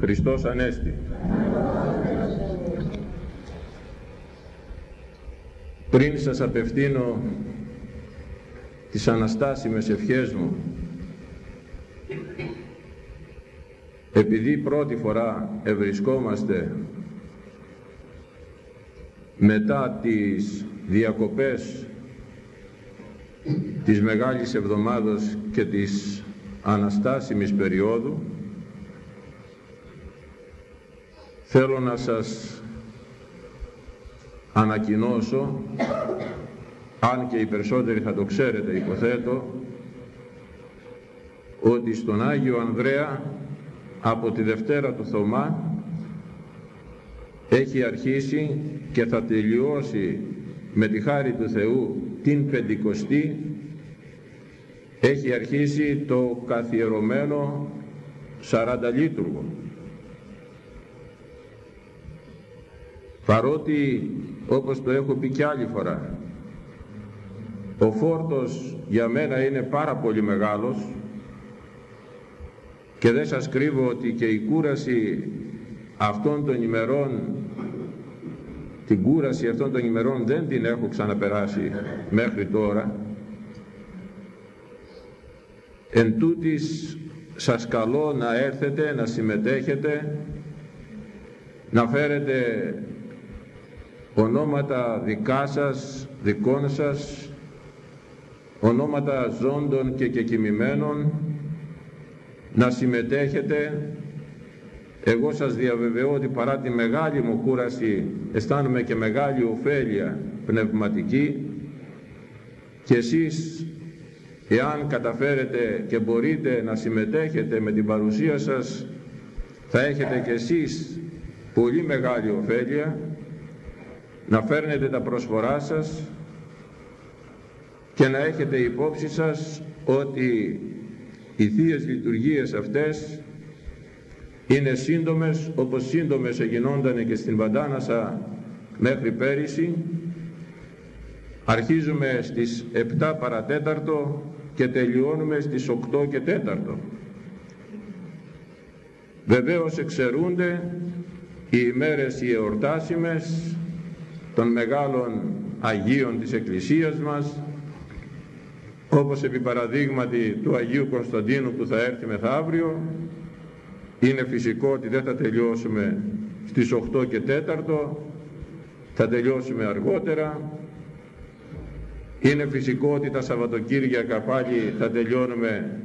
Χριστός Ανέστη. Πριν σας απευθύνω τις αναστάσιμες ευχές μου, επειδή πρώτη φορά ευρισκόμαστε μετά τις διακοπές της Μεγάλης Εβδομάδος και της Αναστάσιμης περίοδου θέλω να σας ανακοινώσω αν και οι περισσότεροι θα το ξέρετε υποθέτω ότι στον Άγιο Ανδρέα από τη Δευτέρα του Θωμά έχει αρχίσει και θα τελειώσει με τη χάρη του Θεού την Πεντηκοστή έχει αρχίσει το καθιερωμένο Σαρανταλίτουργο. Παρότι όπως το έχω πει και άλλη φορά ο φόρτος για μένα είναι πάρα πολύ μεγάλος και δεν σας κρύβω ότι και η κούραση αυτών των ημερών την κούραση αυτών των ημερών δεν την έχω ξαναπεράσει μέχρι τώρα. Εν τούτης σας καλώ να έρθετε να συμμετέχετε να φέρετε ονόματα δικά σας, δικών σας ονόματα ζώντων και κεκοιμημένων να συμμετέχετε. Εγώ σας διαβεβαιώ ότι παρά τη μεγάλη μου κούραση αισθάνομαι και μεγάλη ωφέλεια πνευματική. Και εσείς εάν καταφέρετε και μπορείτε να συμμετέχετε με την παρουσία σας θα έχετε και εσείς πολύ μεγάλη ωφέλεια να φέρνετε τα προσφορά σας και να έχετε υπόψη σας ότι οι Θείες Λειτουργίες αυτές είναι σύντομες όπως σύντομες εγινόντανε και στην Βαντάνασα μέχρι πέρυσι. Αρχίζουμε στις 7 παρατέταρτο και τελειώνουμε στις 8 και 4 βεβαίως εξαιρούνται οι ημέρες οι εορτάσιμες των μεγάλων Αγίων της Εκκλησίας μας όπως επί παραδείγματι του Αγίου Κωνσταντίνου που θα έρθει μεθαύριο είναι φυσικό ότι δεν θα τελειώσουμε στις 8 και 4 θα τελειώσουμε αργότερα. Είναι φυσικό ότι τα Σαββατοκύριακα πάλι θα τελειώνουμε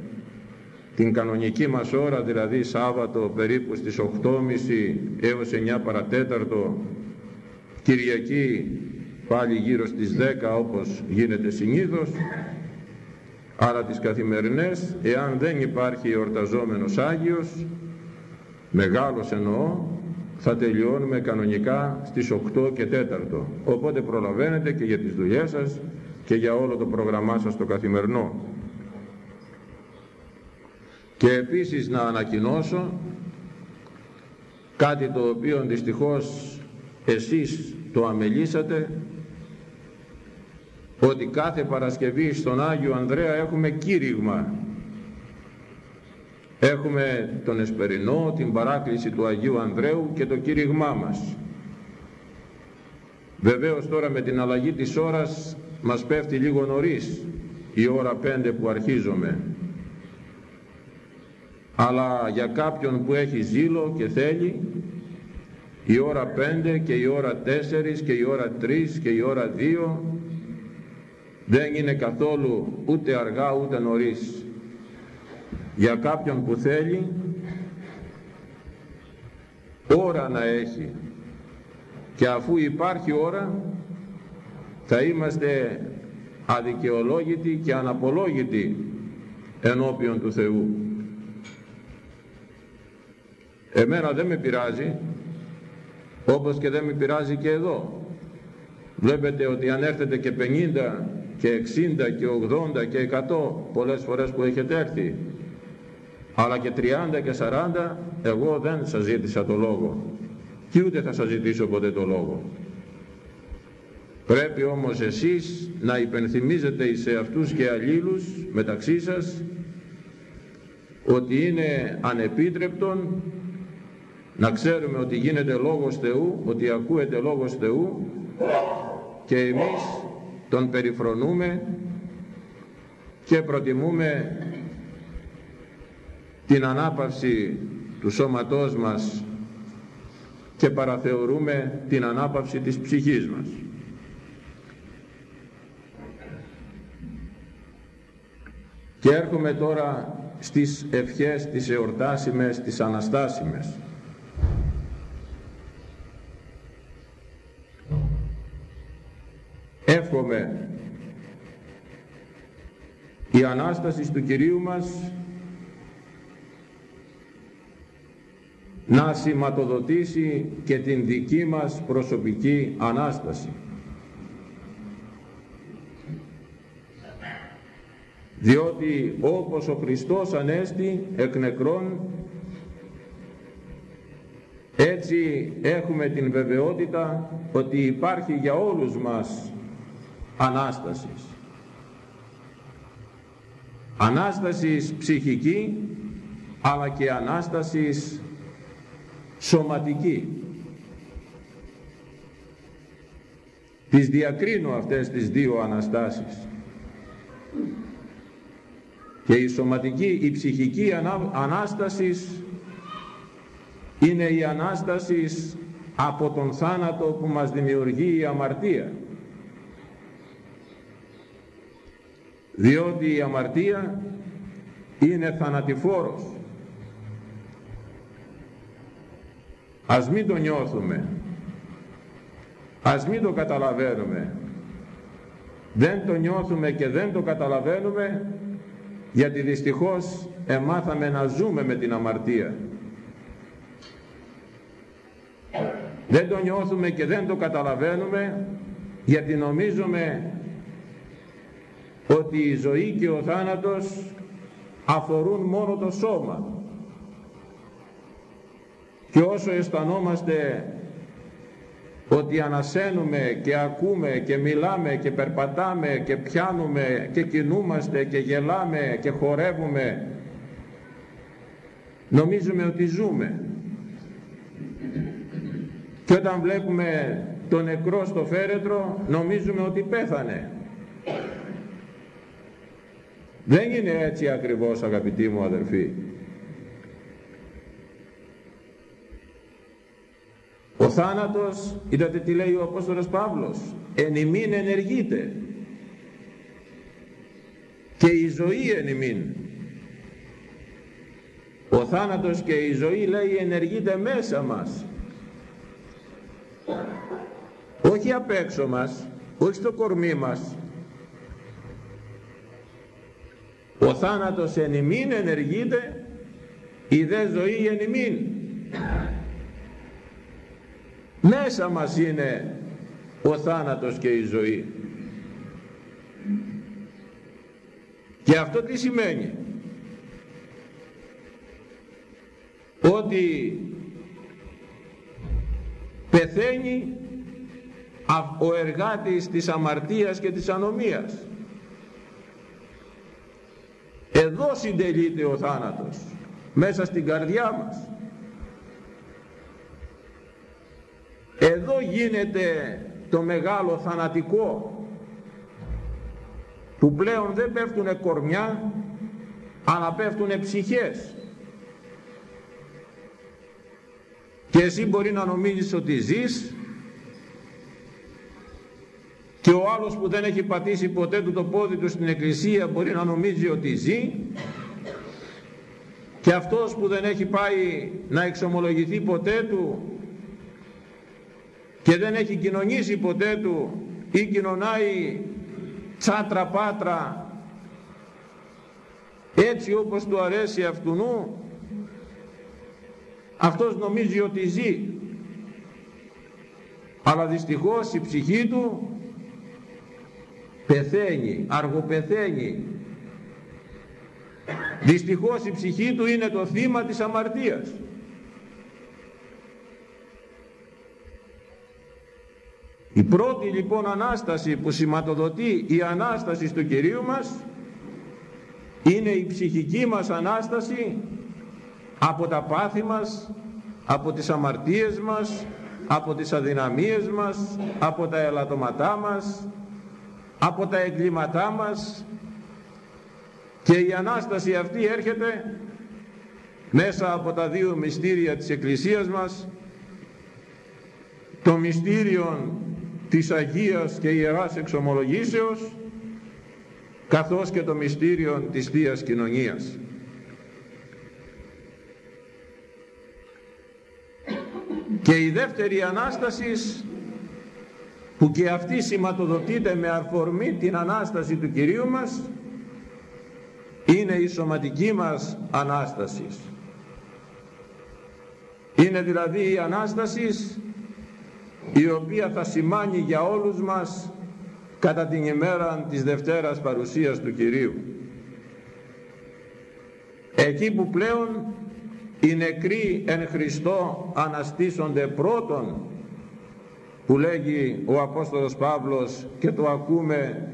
την κανονική μας ώρα δηλαδή Σάββατο περίπου στις 8.30 έως 9 παρατέταρτο Κυριακή πάλι γύρω στις 10 όπως γίνεται συνήθως. Αλλά τις καθημερινές εάν δεν υπάρχει εορταζόμενος Άγιος μεγάλος εννοώ θα τελειώνουμε κανονικά στις 8 και 4 οπότε προλαβαίνετε και για τις δουλειές σας και για όλο το πρόγραμμά σας το καθημερινό. Και επίσης να ανακοινώσω κάτι το οποίο δυστυχώς εσείς το αμελήσατε ότι κάθε Παρασκευή στον Άγιο Ανδρέα έχουμε κήρυγμα. Έχουμε τον Εσπερινό, την παράκληση του Αγίου Ανδρέου και το κήρυγμά μας. Βεβαίως τώρα με την αλλαγή της ώρας μας πέφτει λίγο νωρίς η ώρα 5 που αρχίζουμε αλλά για κάποιον που έχει ζήλο και θέλει η ώρα 5 και η ώρα 4 και η ώρα 3 και η ώρα 2 δεν είναι καθόλου ούτε αργά ούτε νωρίς. Για κάποιον που θέλει ώρα να έχει. Και αφού υπάρχει ώρα θα είμαστε αδικαιολόγητοι και αναπολόγητοι ενώπιον του Θεού. Εμένα δεν με πειράζει όπως και δεν με πειράζει και εδώ. Βλέπετε ότι αν έρθετε και 50 και 60 και 80 και 100 πολλές φορές που έχετε έρθει. Αλλά και 30 και 40 εγώ δεν σας ζήτησα το λόγο. Και ούτε θα σας ζητήσω ποτέ το λόγο. Πρέπει όμως εσείς να υπενθυμίζετε σε αυτούς και αλλήλους μεταξύ σας ότι είναι ανεπίτρεπτον να ξέρουμε ότι γίνεται Λόγος Θεού, ότι ακούεται Λόγος Θεού και εμείς τον περιφρονούμε και προτιμούμε την ανάπαυση του σώματός μας και παραθεωρούμε την ανάπαυση της ψυχής μας. Και έρχομαι τώρα στις ευχές τις εορτάσιμες, τις αναστάσιμες. Εύχομαι η Ανάσταση του Κυρίου μας να σηματοδοτήσει και την δική μας προσωπική Ανάσταση. Διότι όπως ο Χριστός Ανέστη εκ νεκρών έτσι έχουμε την βεβαιότητα ότι υπάρχει για όλους μας Ανάστασης. Ανάστασης ψυχική αλλά και Ανάστασης σωματική. Τις διακρίνω αυτές τις δύο Αναστάσεις. Και η σωματική, η ψυχική Ανάστασης είναι η Ανάστασης από τον θάνατο που μας δημιουργεί η αμαρτία. Διότι η αμαρτία είναι θανατηφόρος. Ας μην το νιώθουμε. Ας μην το καταλαβαίνουμε. Δεν το νιώθουμε και δεν το καταλαβαίνουμε γιατί δυστυχώς εμάθαμε να ζούμε με την αμαρτία. Δεν το νιώθουμε και δεν το καταλαβαίνουμε γιατί νομίζουμε ότι η ζωή και ο θάνατος αφορούν μόνο το σώμα. Και όσο αισθανόμαστε ότι ανασένουμε και ακούμε και μιλάμε και περπατάμε και πιάνουμε και κινούμαστε και γελάμε και χορεύουμε νομίζουμε ότι ζούμε. Και όταν βλέπουμε το νεκρό στο φέρετρο νομίζουμε ότι πέθανε δεν είναι έτσι ακριβώς αγαπητοί μου αδερφοί Ο θάνατος, είδατε τι λέει ο Απόστολος Παύλος, εν ημίν ενεργείται και η ζωή εν ημίν. Ο θάνατος και η ζωή λέει ενεργείται μέσα μας. Όχι απ' έξω μας, όχι στο κορμί μας. Ο θάνατος εν ημίν ενεργείται, η δε ζωή εν ημίν. Μέσα μας είναι ο θάνατος και η ζωή. Και αυτό τι σημαίνει; Ότι πεθαίνει ο εργάτης της αμαρτίας και της ανομίας. Εδώ συντελείται ο θάνατος, μέσα στην καρδιά μας. Εδώ γίνεται το μεγάλο θανατικό που πλέον δεν πέφτουνε κορμιά αλλά πέφτουνε ψυχές και εσύ μπορεί να νομίζεις ότι ζεις και ο άλλος που δεν έχει πατήσει ποτέ του το πόδι του στην εκκλησία μπορεί να νομίζει ότι ζει. Και αυτός που δεν έχει πάει να εξομολογηθεί ποτέ του και δεν έχει κοινωνήσει ποτέ του ή κοινωνάει τσάτρα πάτρα έτσι όπως του αρέσει αυτού νου αυτός νομίζει ότι ζει. Αλλά δυστυχώς η ψυχή του πεθαίνει, αργοπεθαίνει. Δυστυχώς η ψυχή του είναι το θύμα της αμαρτίας. Η πρώτη λοιπόν Ανάσταση που σηματοδοτεί η Ανάσταση του Κυρίου μας είναι η ψυχική μας Ανάσταση από τα πάθη μας, από τις αμαρτίες μας, από τις αδυναμίες μας, από τα ελαττωματά μας, από τα εγκλήματά μας και η Ανάσταση αυτή έρχεται μέσα από τα δύο μυστήρια της Εκκλησίας μας το μυστήριο της Αγίας και Ιεράς Εξομολογήσεως καθώς και το μυστήριο της Θείας Κοινωνίας. Και η δεύτερη Ανάστασης που και αυτή σηματοδοτείται με αφορμή την Ανάσταση του Κυρίου μας είναι η σωματική μας Ανάσταση. Είναι δηλαδή η Ανάσταση η οποία θα σημάνει για όλους μας κατά την ημέρα της Δευτέρας παρουσίας του Κυρίου. Εκεί που πλέον οι νεκροί εν Χριστώ αναστήσονται πρώτον που λέγει ο Απόστολος Παύλος και το ακούμε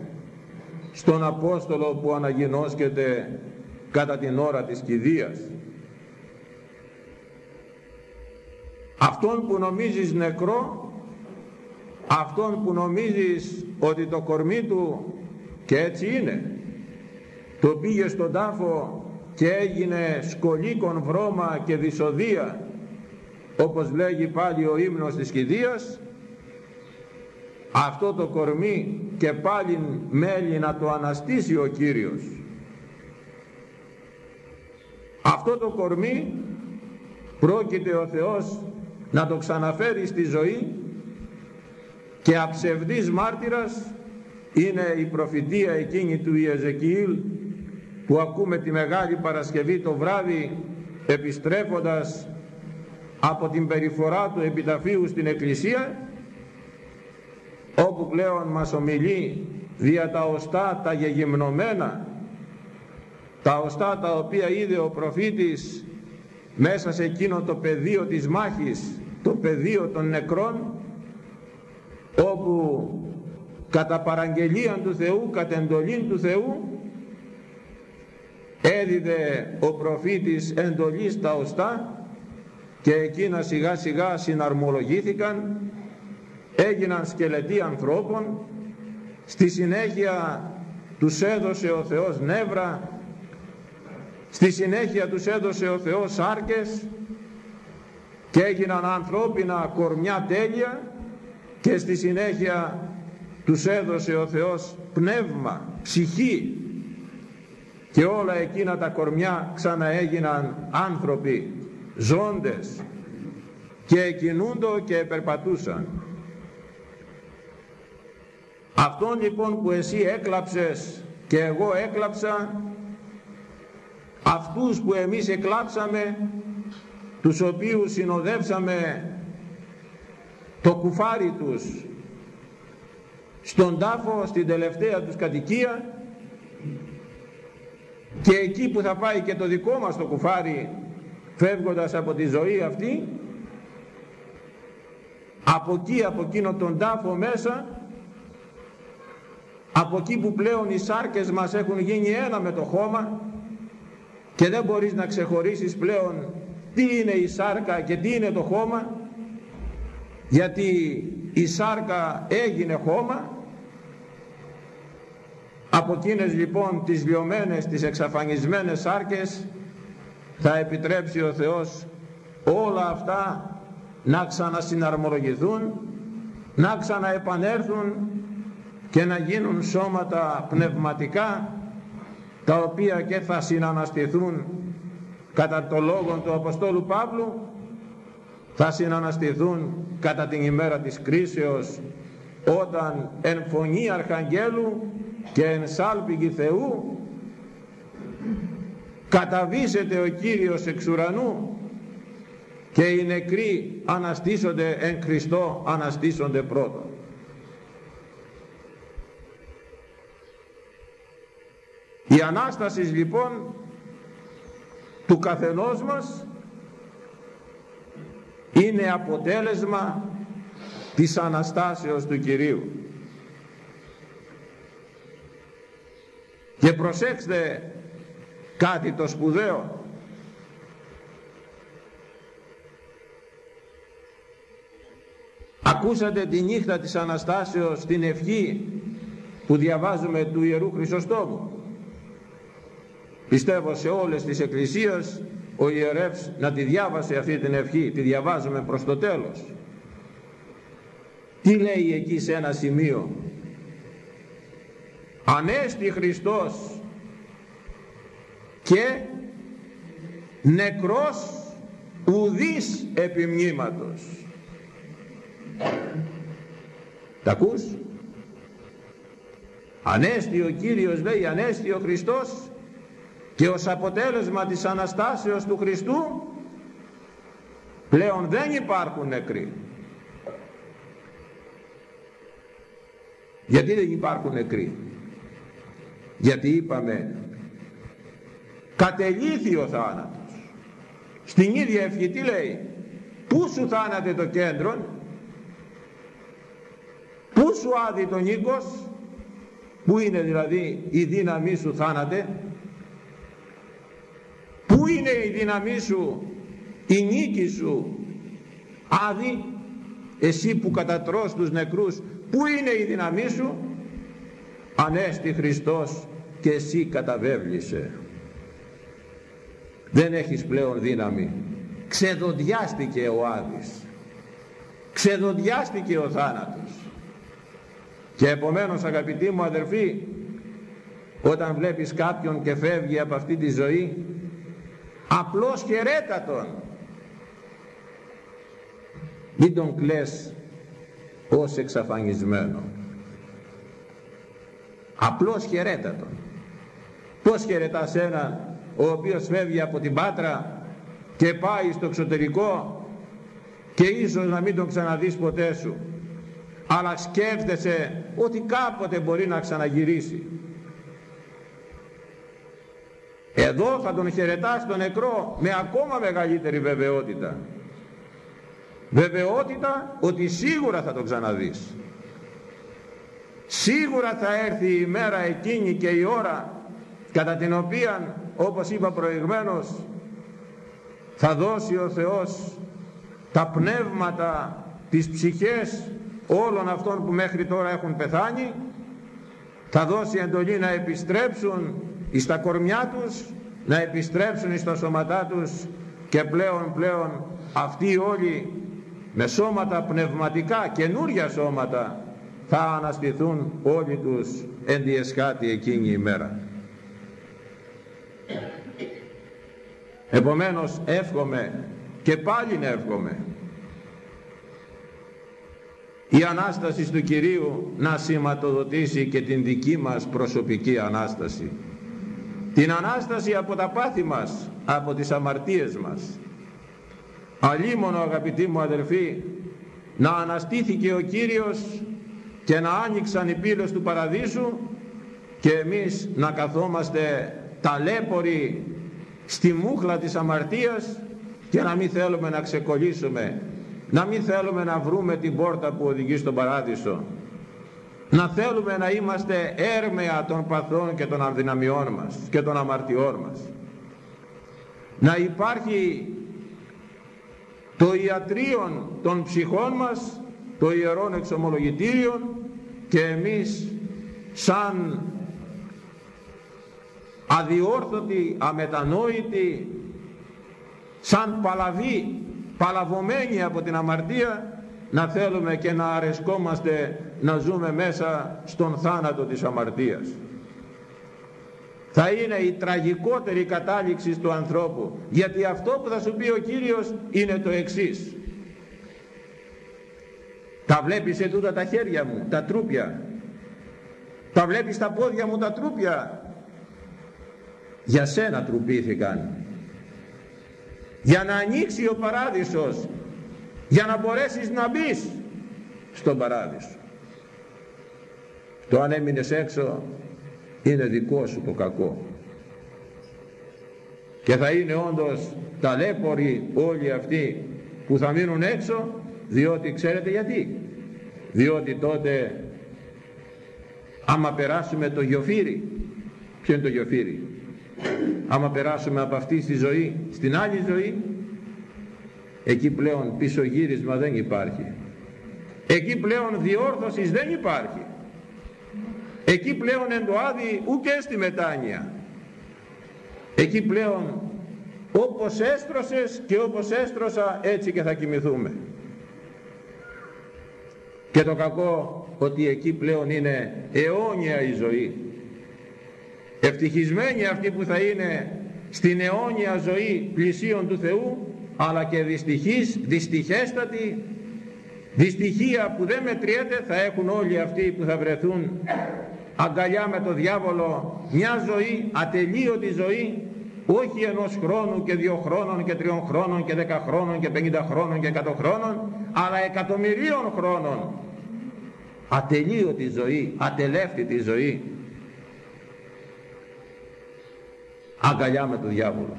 στον Απόστολο που αναγινώσκεται κατά την ώρα της κηδείας. Αυτόν που νομίζεις νεκρό, αυτόν που νομίζεις ότι το κορμί του και έτσι είναι, το πήγε στον τάφο και έγινε σκολίκον βρώμα και δυσοδεία όπως λέγει πάλι ο ύμνος της κηδείας αυτό το κορμί και πάλι μέλει να το αναστήσει ο Κύριος. Αυτό το κορμί πρόκειται ο Θεός να το ξαναφέρει στη ζωή και αψευδής μάρτυρας είναι η προφητεία εκείνη του Ιεζεκιήλ που ακούμε τη Μεγάλη Παρασκευή το βράδυ επιστρέφοντας από την περιφορά του επιταφείου στην Εκκλησία όπου πλέον μας ομιλεί δια τα οστά τα γεγυμνωμένα τα οστά τα οποία είδε ο προφήτης μέσα σε εκείνο το πεδίο της μάχης το πεδίο των νεκρών όπου κατά παραγγελία του Θεού, κατ' εντολή του Θεού έδιδε ο προφήτης εντολής στα οστά και εκείνα σιγά σιγά συναρμολογήθηκαν έγιναν σκελετοί ανθρώπων. Στη συνέχεια τους έδωσε ο Θεός νεύρα. Στη συνέχεια τους έδωσε ο Θεός σάρκες και έγιναν ανθρώπινα κορμιά τέλεια. Και στη συνέχεια τους έδωσε ο Θεός πνεύμα, ψυχή. Και όλα εκείνα τα κορμιά ξαναέγιναν άνθρωποι, ζώντες. Και εκινούντο και περπατούσαν. Αυτόν λοιπόν που εσύ έκλαψες και εγώ έκλαψα, αυτούς που εμείς εκλάψαμε, τους οποίους συνοδεύσαμε το κουφάρι τους στον τάφο, στην τελευταία τους κατοικία και εκεί που θα πάει και το δικό μας το κουφάρι φεύγοντας από τη ζωή αυτή από εκεί από εκείνο τον τάφο μέσα από εκεί που πλέον οι σάρκες μας έχουν γίνει ένα με το χώμα και δεν μπορείς να ξεχωρίσεις πλέον τι είναι η σάρκα και τι είναι το χώμα γιατί η σάρκα έγινε χώμα. Από εκείνες λοιπόν τις λιωμένες, τις εξαφανισμένες σάρκες θα επιτρέψει ο Θεός όλα αυτά να ξανασυναρμολογηθούν, να ξαναεπανέρθουν και να γίνουν σώματα πνευματικά τα οποία και θα συναναστηθούν κατά το λόγο του Αποστόλου Παύλου θα συναναστηθούν κατά την ημέρα της κρίσεως όταν εν φωνή αρχαγγέλου και εν σάλπιγγι Θεού καταβήσεται ο Κύριος εξ ουρανού και οι νεκροί αναστήσονται εν Χριστώ αναστήσονται πρώτον η Ανάστασης λοιπόν του καθενός μας είναι αποτέλεσμα της Αναστάσεως του Κυρίου και προσέξτε κάτι το σπουδαίο Ακούσατε τη νύχτα της Αναστάσεως την ευχή που διαβάζουμε του Ιερού Χρυσοστόμου. Πιστεύω σε όλες τις εκκλησίες ο ιερεύς να τη διάβασε αυτή την ευχή, τη διαβάζουμε προς το τέλος. Τι λέει εκεί σε ένα σημείο; Ανέστη Χριστός και νεκρός ουδής επιμνήματος. Τα ακούς; Ανέστη ο Κύριος λέει, ανέστη ο Χριστός και ως αποτέλεσμα της Αναστάσεως του Χριστού πλέον δεν υπάρχουν νεκροί. Γιατί δεν υπάρχουν νεκροί; Γιατί είπαμε κατελήθη ο θάνατος. Στην ίδια ευχή τι λέει; Πού σου θάνατε το κέντρο. Πού σου άδει το νίκος; Πού είναι δηλαδή η δύναμή σου θάνατε; Πού είναι η δύναμή σου, η νίκη σου, άδει, εσύ που κατατρώς τους νεκρούς, πού είναι η δύναμή σου, Ανέστη Χριστός και εσύ καταβέβλησε. Δεν έχεις πλέον δύναμη. Ξεδοντιάστηκε ο Άδης. Ξεδοντιάστηκε ο θάνατος. Και επομένως αγαπητοί μου αδερφοί, όταν βλέπεις κάποιον και φεύγει από αυτή τη ζωή, απλώς χαιρέτα τον μην τον κλαις ως εξαφανισμένο. Απλώς χαιρέτα τον πως χαιρετάς έναν ο οποίος φεύγει από την Πάτρα και πάει στο εξωτερικό και ίσως να μην τον ξαναδείς ποτέ σου αλλά σκέφτεσαι ότι κάποτε μπορεί να ξαναγυρίσει εδώ θα τον χαιρετάς τον νεκρό με ακόμα μεγαλύτερη βεβαιότητα. Βεβαιότητα ότι σίγουρα θα τον ξαναδείς. Σίγουρα θα έρθει η μέρα εκείνη και η ώρα κατά την οποία όπως είπα προηγμένως θα δώσει ο Θεός τα πνεύματα, τις ψυχές όλων αυτών που μέχρι τώρα έχουν πεθάνει θα δώσει εντολή να επιστρέψουν εις τα κορμιά τους να επιστρέψουν στα σώματά τους και πλέον πλέον αυτοί όλοι με σώματα πνευματικά καινούρια σώματα θα αναστηθούν όλοι τους εν διεσχάτη εκείνη η μέρα. Επομένως εύχομαι και πάλι εύχομαι η Ανάσταση του Κυρίου να σηματοδοτήσει και την δική μας προσωπική Ανάσταση την Ανάσταση από τα πάθη μας, από τις αμαρτίες μας. Αλίμονο αγαπητοί μου αδερφοί, να αναστήθηκε ο Κύριος και να άνοιξαν οι πύλες του Παραδείσου και εμείς να καθόμαστε ταλέποροι στη μούχλα της αμαρτίας και να μην θέλουμε να ξεκολλήσουμε, να μην θέλουμε να βρούμε την πόρτα που οδηγεί στον Παράδεισο να θέλουμε να είμαστε έρμεα των παθών και των αδυναμιών μας και των αμαρτιών μας. Να υπάρχει το ιατρίον των ψυχών μας το ιερόν εξομολογητήριον και εμείς σαν αδιόρθωτοι, αμετανόητοι σαν παλαβοί παλαβωμένοι από την αμαρτία να θέλουμε και να αρεσκόμαστε να ζούμε μέσα στον θάνατο της αμαρτίας. Θα είναι η τραγικότερη κατάληξη του ανθρώπου γιατί αυτό που θα σου πει ο Κύριος είναι το εξής. Τα βλέπεις σε τούτα τα χέρια μου, τα τρούπια. Τα βλέπεις τα πόδια μου τα τρούπια. Για σένα τρουπήθηκαν. Για να ανοίξει ο παράδεισος για να μπορέσεις να μπεις στον παράδεισο το αν έμεινες έξω είναι δικό σου το κακό. Και θα είναι όντως ταλέποροι όλοι αυτοί που θα μείνουν έξω διότι ξέρετε γιατί. Διότι τότε άμα περάσουμε το γιοφύρι ποιο είναι το γιοφύρι; Άμα περάσουμε από αυτή τη ζωή στην άλλη ζωή εκεί πλέον πίσω γύρισμα δεν υπάρχει. Εκεί πλέον διόρθωσης δεν υπάρχει εκεί πλέον εν το άδει ούτε στη μετάνοια. Εκεί πλέον όπως έστρωσες και όπως έστρωσα έτσι και θα κοιμηθούμε. Και το κακό ότι εκεί πλέον είναι αιώνια η ζωή. Ευτυχισμένοι αυτοί που θα είναι στην αιώνια ζωή πλησίων του Θεού αλλά και δυστυχής, δυστυχέστατη δυστυχία που δεν μετριέται θα έχουν όλοι αυτοί που θα βρεθούν αγκαλιά με το διάβολο μια ζωή, ατελείωτη ζωή όχι ενός χρόνου και δύο χρόνων και τριών χρόνων και δέκα χρόνων και πενήντα χρόνων και εκατό χρόνων αλλά εκατομμυρίων χρόνων. Ατελείωτη ζωή, ατελεύτητη ζωή. Αγκαλιά με το διάβολο.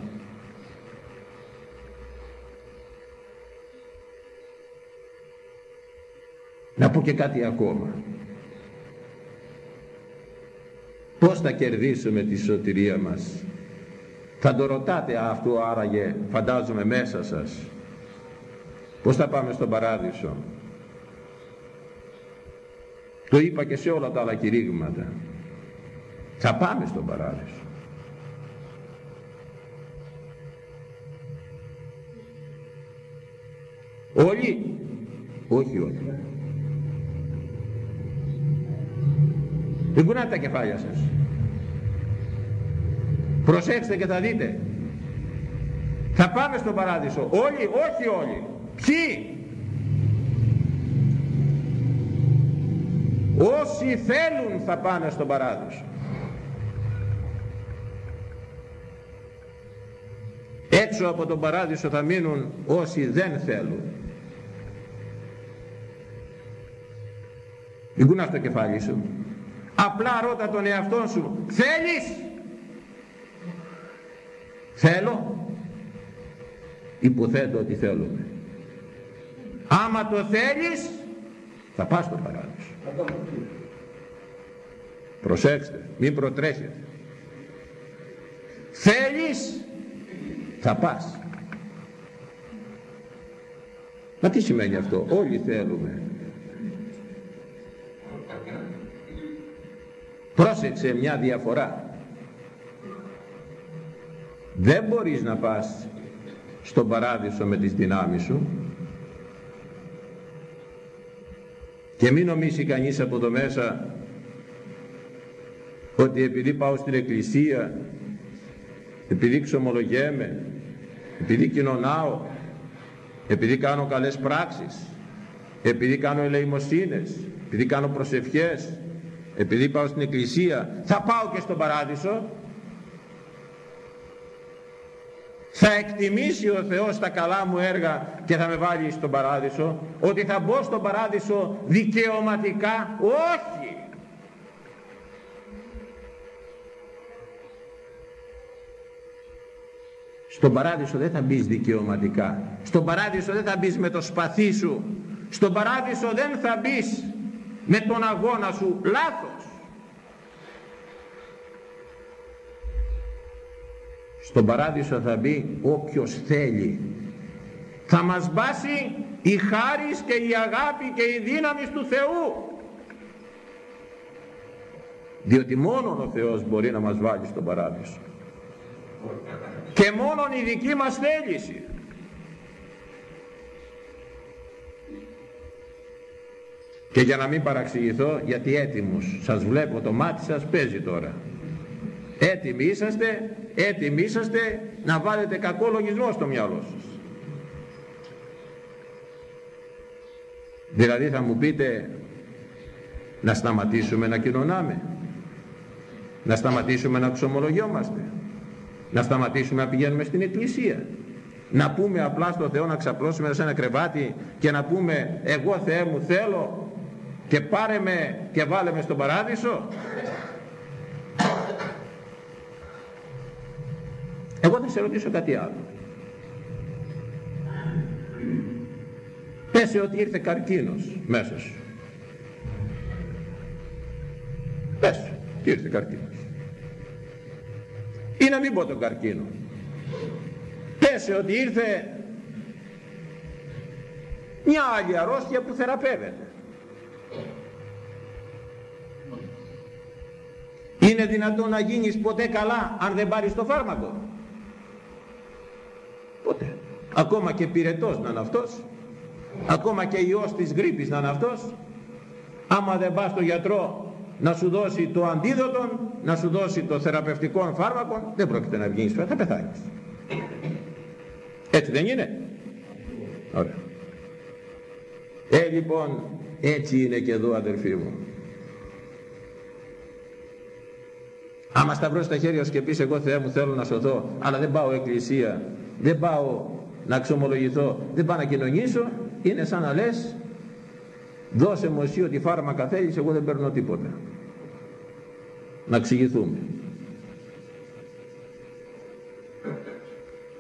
Να πω και κάτι ακόμα πως θα κερδίσουμε τη σωτηρία μας; Θα το ρωτάτε αυτό άραγε φαντάζομαι μέσα σας πως θα πάμε στον παράδεισο; Το είπα και σε όλα τα άλλα κηρύγματα θα πάμε στον παράδεισο Όλοι. Όχι όλοι. Δεν κουνάτε τα κεφάλια σας. Προσέξτε και θα δείτε. Θα πάμε στον παράδεισο. Όλοι, όχι όλοι. Ποιοι; Όσοι θέλουν θα πάνε στον παράδεισο. Έξω από τον παράδεισο θα μείνουν όσοι δεν θέλουν. Μην κουνάς το κεφάλι σου. Απλά ρώτα τον εαυτό σου. Θέλεις; Θέλω. Υποθέτω ότι θέλουμε. Άμα το θέλεις θα πας στο παράδεισο. Προσέξτε. Μην προτρέχετε. Θέλεις θα πας. Μα τι σημαίνει αυτό; Όλοι θέλουμε. Πρόσεξε μια διαφορά. Δεν μπορείς να πας στον παράδεισο με τις δυνάμεις σου και μην νομίσει κανείς από το μέσα ότι επειδή πάω στην εκκλησία επειδή ξομολογέμαι επειδή κοινωνάω επειδή κάνω καλές πράξεις επειδή κάνω ελεημοσύνες επειδή κάνω προσευχές επειδή πάω στην εκκλησία θα πάω και στον παράδεισο. Θα εκτιμήσει ο Θεός τα καλά μου έργα και θα με βάλει στον παράδεισο. Ότι θα μπω στον παράδεισο δικαιωματικά όχι. Στον παράδεισο δεν θα μπεις δικαιωματικά. Στον παράδεισο δεν θα μπεις με το σπαθί σου. Στον παράδεισο δεν θα μπεις με τον αγώνα σου λάθος. Στον παράδεισο θα μπει όποιος θέλει. Θα μας μπάσει η χάρις και η αγάπη και η δύναμη του Θεού. Διότι μόνο ο Θεός μπορεί να μας βάλει στον παράδεισο. Και μόνο η δική μας θέληση Και για να μην παραξηγηθώ, γιατί έτοιμος, σας βλέπω το μάτι σας παίζει τώρα. Έτοιμοι είσαστε, έτοιμοι είσαστε να βάλετε κακό λογισμό στο μυαλό σας. Δηλαδή θα μου πείτε να σταματήσουμε να κοινωνάμε, να σταματήσουμε να ξομολογιόμαστε, να σταματήσουμε να πηγαίνουμε στην εκκλησία, να πούμε απλά στο Θεό να ξαπλώσουμε σε ένα κρεβάτι και να πούμε εγώ Θεέ μου θέλω και πάρε με και βάλε με στον παράδεισο. Εγώ θα σε ρωτήσω κάτι άλλο. Πέσε ότι ήρθε καρκίνος μέσα σου. Πες ότι ήρθε καρκίνος. Ή να μην πω τον καρκίνο. Πέσε ότι ήρθε μια άλλη αρρώστια που θεραπεύεται Είναι δυνατόν να γίνεις ποτέ καλά αν δεν πάρεις το φάρμακο; Ποτέ. Ακόμα και πυρετός να είναι αυτός. Ακόμα και ιός της γρήπης να είναι αυτός. Άμα δεν πας στο γιατρό να σου δώσει το αντίδοτο, να σου δώσει το θεραπευτικό φάρμακο, δεν πρόκειται να βγεις, θα πεθάνεις. Έτσι δεν είναι; Ωραία. Ε, λοιπόν, έτσι είναι και εδώ αδερφοί μου. Άμα σταυρώσει τα χέρια σου και πεις εγώ Θεέ μου θέλω να σωθώ, αλλά δεν πάω εκκλησία, δεν πάω να ξομολογηθώ, δεν πάω να κοινωνήσω, είναι σαν να λες δώσε μου εσύ ότι φάρμακα θέλεις, εγώ δεν παίρνω τίποτα. Να εξηγηθούμε.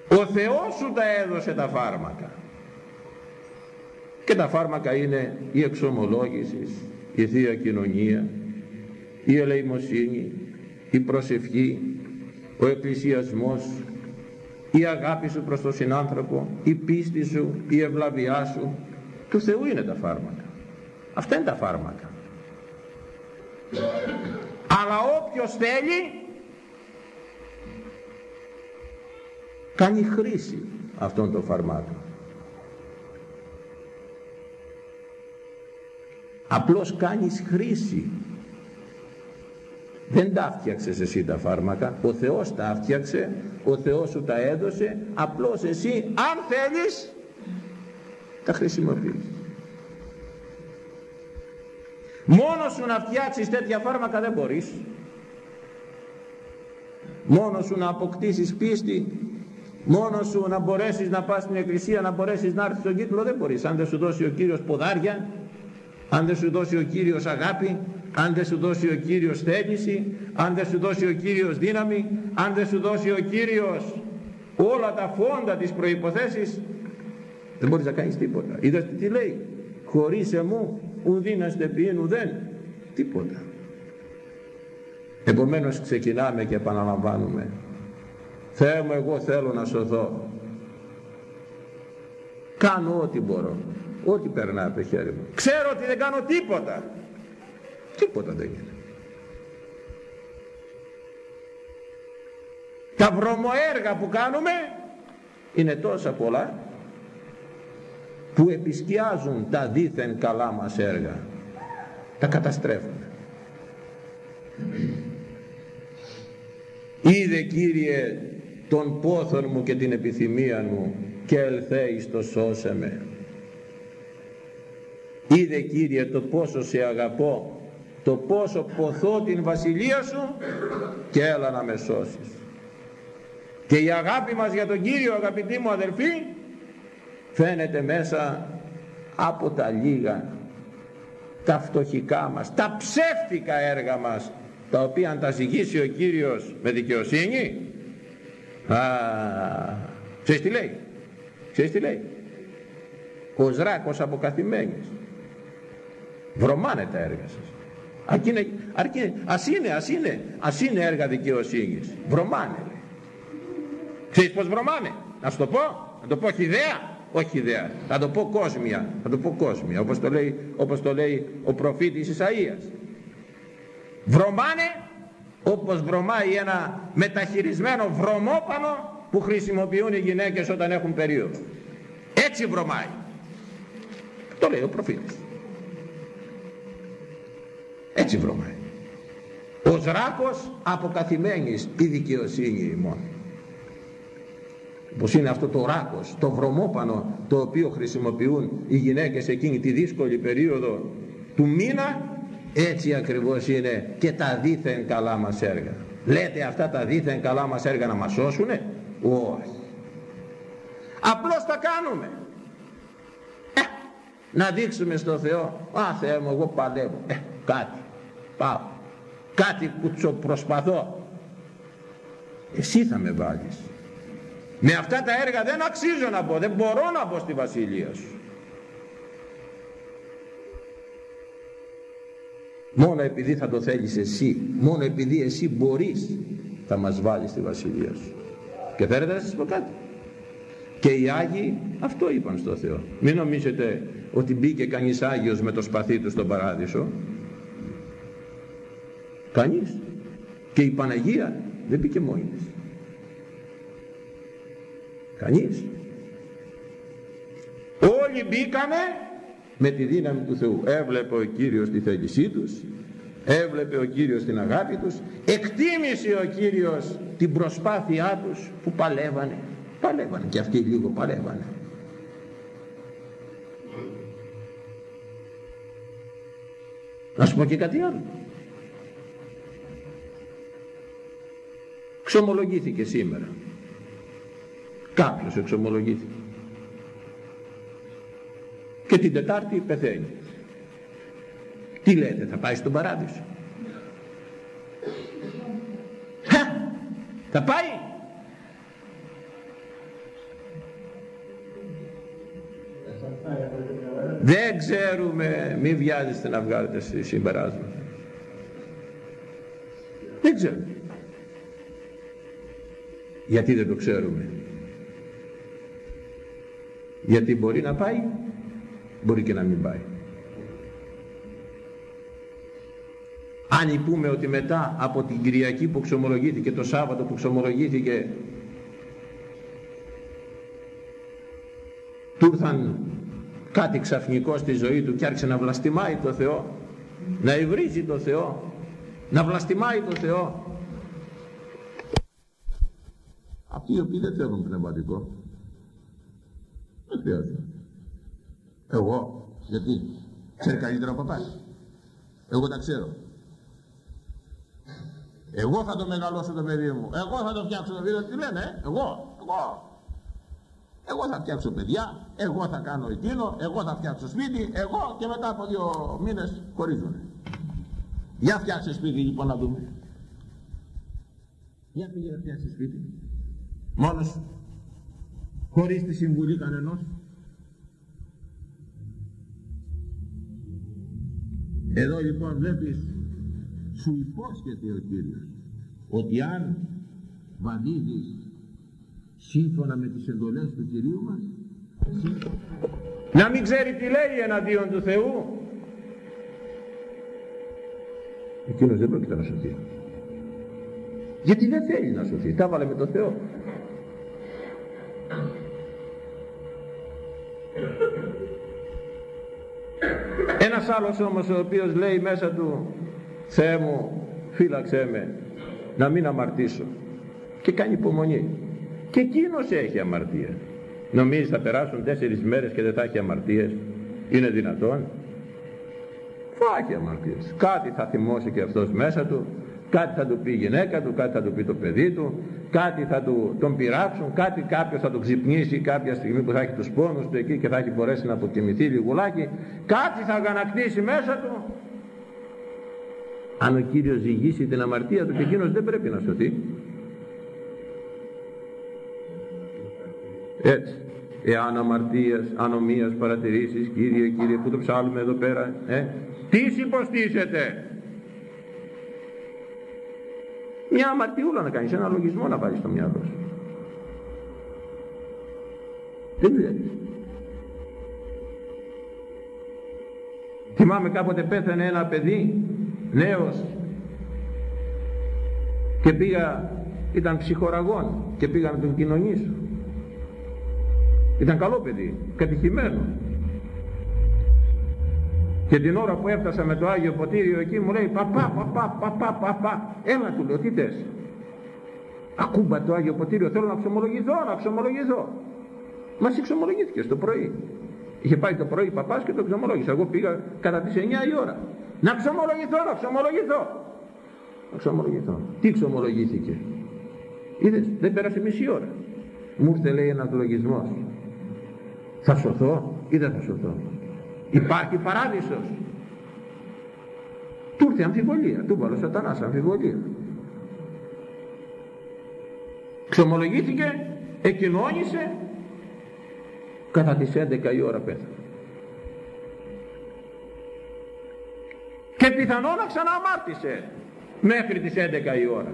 Ο Θεός σου τα έδωσε τα φάρμακα. Και τα φάρμακα είναι η εξομολόγηση, η Θεία Κοινωνία, η ελεημοσύνη, η προσευχή, ο εκκλησιασμός, η αγάπη σου προς τον συνάνθρωπο, η πίστη σου, η ευλαβιά σου. Του Θεού είναι τα φάρμακα. Αυτά είναι τα φάρμακα. Αλλά όποιος θέλει κάνει χρήση αυτών των φαρμάκων. Απλώς κάνεις χρήση. Δεν τα φτιάξες εσύ τα φάρμακα, ο Θεός τα φτιάξε, ο Θεός σου τα έδωσε, απλώς εσύ αν θέλεις τα χρησιμοποιείς. Μόνος σου να φτιάξεις τέτοια φάρμακα δεν μπορείς. Μόνος σου να αποκτήσεις πίστη. Μόνος σου να μπορέσεις να πας στην εκκλησία να μπορέσεις να έρθεις στον κύκλο. Δεν μπορείς. Αν δεν σου δώσει ο Κύριος ποδάρια αν δεν σου δώσει ο Κύριος αγάπη αν δεν σου δώσει ο Κύριος θέληση αν δεν σου δώσει ο Κύριος δύναμη αν δεν σου δώσει ο Κύριος όλα τα φόντα της προϋποθέσεις δεν μπορείς να κάνεις τίποτα είδατε τι λέει; Χωρίς εμού ουδίναστε ποιήν ουδέν τίποτα επομένως ξεκινάμε και επαναλαμβάνουμε Θεέ μου εγώ θέλω να σωθώ. Κάνω ό,τι μπορώ. Ό,τι περνά από το χέρι μου. Ξέρω ότι δεν κάνω τίποτα. Τίποτα δεν γίνεται. Τα βρωμοέργα που κάνουμε είναι τόσα πολλά που επισκιάζουν τα δίθεν καλά μας έργα. Τα καταστρέφουν. Είδε Κύριε τον πόθον μου και την επιθυμία μου και ελθέεις το σώσε με. Είδε Κύριε το πόσο σε αγαπώ, το πόσο ποθώ την βασιλεία σου και έλα να με σώσεις. Και η αγάπη μας για τον Κύριο αγαπητοί μου αδελφοί φαίνεται μέσα από τα λίγα, τα φτωχικά μας, τα ψεύτικα έργα μας τα οποία αν τα ζυγίσει ο Κύριος με δικαιοσύνη Α, ξέρεις τι λέει. Ξέρεις τι λέει. Ο Ζράκος αποκαθημένης. Βρωμάνε τα έργα σας. Αρκεί είναι, αρκεί, ας είναι, ας είναι, ας είναι έργα δικαιοσύνης. Βρωμάνε. Λέει. Ξέρεις πως βρωμάνε; Να σου το πω. Να το πω όχι ιδέα. Όχι ιδέα. Θα το πω κόσμια. Θα το πω κόσμια. Όπως το λέει, όπως το λέει ο προφήτης Ισαΐας. Βρωμάνε όπως βρωμάει ένα μεταχειρισμένο βρωμόπανο που χρησιμοποιούν οι γυναίκες όταν έχουν περίοδο έτσι βρωμάει το λέει ο προφήτης έτσι βρωμάει ο δράκος αποκαθημένης η δικαιοσύνη μόνο πως είναι αυτό το ράκος, το βρωμόπανο το οποίο χρησιμοποιούν οι γυναίκες εκείνη τη δύσκολη περίοδο του μήνα έτσι ακριβώς είναι και τα δίθεν καλά μας έργα. Λέτε αυτά τα δίθεν καλά μας έργα να μας σώσουνε; Όχι. Απλώς τα κάνουμε. Ε, να δείξουμε στο Θεό. Α Θεέ μου εγώ παλεύω. Ε, κάτι. Πάω. Κάτι που προσπαθώ. Εσύ θα με βάλεις. Με αυτά τα έργα δεν αξίζω να πω. Δεν μπορώ να πω στη βασιλεία σου. μόνο επειδή θα το θέλεις εσύ μόνο επειδή εσύ μπορείς θα μας βάλεις στη βασιλεία σου και θέλετε να σας πω κάτι και οι Άγιοι αυτό είπαν στο Θεό μην νομίζετε ότι μπήκε κανείς Άγιος με το σπαθί του στον παράδεισο κανείς Και η Παναγία δεν μπήκε μόνη της. Κανείς. Όλοι μπήκανε με τη δύναμη του Θεού. Έβλεπε ο Κύριος τη θέλησή τους, έβλεπε ο Κύριος την αγάπη τους, εκτίμησε ο Κύριος την προσπάθειά τους που παλεύανε. Παλεύανε και αυτοί λίγο παλεύανε. Να σου πω και κάτι άλλο. Ξομολογήθηκε σήμερα. Κάποιος εξομολογήθηκε. Και την Τετάρτη πεθαίνει. Τι λέτε, θα πάει στον παράδεισο; Θα πάει. Δεν ξέρουμε, μη βιάζεστε να βγάλετε συμπεράσματα. Δεν ξέρουμε. Γιατί δεν το ξέρουμε. Γιατί μπορεί να πάει, μπορεί και να μην πάει. Αν πούμε ότι μετά από την Κυριακή που ξομολογήθηκε, το Σάββατο που ξομολογήθηκε, του ήρθαν κάτι ξαφνικό στη ζωή του και άρχισε να βλαστημάει το Θεό, να υβρίζει το Θεό, να βλαστημάει το Θεό. Αυτοί οι οποίοι δεν θέλουν πνευματικό, δεν χρειάζεται. Εγώ, γιατί, ξέρει καλύτερα ο παπάς. Εγώ τα ξέρω. Εγώ θα το μεγαλώσω το παιδί μου. Εγώ θα το φτιάξω το παιδί μου. Τι λένε, ε; εγώ, εγώ. Εγώ θα φτιάξω παιδιά, εγώ θα κάνω εκείνο, εγώ θα φτιάξω σπίτι, εγώ και μετά από δύο μήνες χωρίζουν. Για φτιάξε σπίτι λοιπόν να δούμε. Για πήγε να φτιάξει σπίτι. Μόνος χωρίς τη συμβουλή κανενός. Εδώ λοιπόν βλέπεις σου υπόσχεται ο Κύριος ότι αν βαδίζεις σύμφωνα με τις εντολές του Κυρίου μας να μην ξέρει τι λέει εναντίον του Θεού. Εκείνος δεν πρόκειται να σωθεί. Γιατί δεν θέλει να σωθεί. Τα βάλε με το Θεό ένας άλλος όμως ο οποίος λέει μέσα του Θεέ μου φύλαξέ με να μην αμαρτήσω και κάνει υπομονή. Και εκείνος έχει αμαρτία. Νομίζει θα περάσουν τέσσερις μέρες και δεν θα έχει αμαρτίες. Είναι δυνατόν; Θα έχει αμαρτίες. Κάτι θα θυμώσει και αυτός μέσα του. Κάτι θα του πει η γυναίκα του, κάτι θα του πει το παιδί του, κάτι θα του, τον πειράξουν, κάτι κάποιος θα τον ξυπνήσει κάποια στιγμή που θα έχει τους πόνους του εκεί και θα έχει μπορέσει να αποκοιμηθεί λιγουλάκι, κάτι θα αγανακτήσει μέσα του. Αν ο Κύριος ζυγίσει την αμαρτία του και εκείνος δεν πρέπει να σωθεί. Έτσι. Εάν αμαρτίας, ανομίας, παρατηρήσεις, Κύριε, Κύριε, που το ψάλουμε εδώ πέρα, ε, τι υποστήσετε. Μια αμαρτιούλα να κάνεις, ένα λογισμό να βάλεις στο μυαλό σου. Δεν βλέπεις. Θυμάμαι κάποτε πέθανε ένα παιδί, νέος, και πήγα, ήταν ψυχοραγών και πήγα να τον κοινωνήσω. Ήταν καλό παιδί, κατηχημένο. Και την ώρα που έφτασα με το Άγιο Ποτήριο εκεί μου λέει παπά, παπά, παπά, παπά. Έλα του λέω, τι θες; Ακούμπα το Άγιο Ποτήριο, θέλω να ξομολογηθώ, να ξομολογηθώ. Μας ξομολογήθηκε το πρωί. Είχε πάει το πρωί παπάς και το ξομολόγησε. Εγώ πήγα κατά τις 9 η ώρα. Να ξομολογηθώ, να ξομολογηθώ. Να ξομολογηθώ. Τι ξομολογήθηκε. Είδες, δεν πέρασε μισή ώρα. Μου ήρθε λέει ένας λογισμός. Θα σωθώ ή δεν θα σωθώ. Υπάρχει παράδεισος. Του ήρθε αμφιβολία, του βάλω σατανάς αμφιβολία. Ξομολογήθηκε, εκοινώνησε, κατά τις 11 η ώρα πέθανε. Και πιθανόν να ξαναμάρτησε μέχρι τις 11 η ώρα.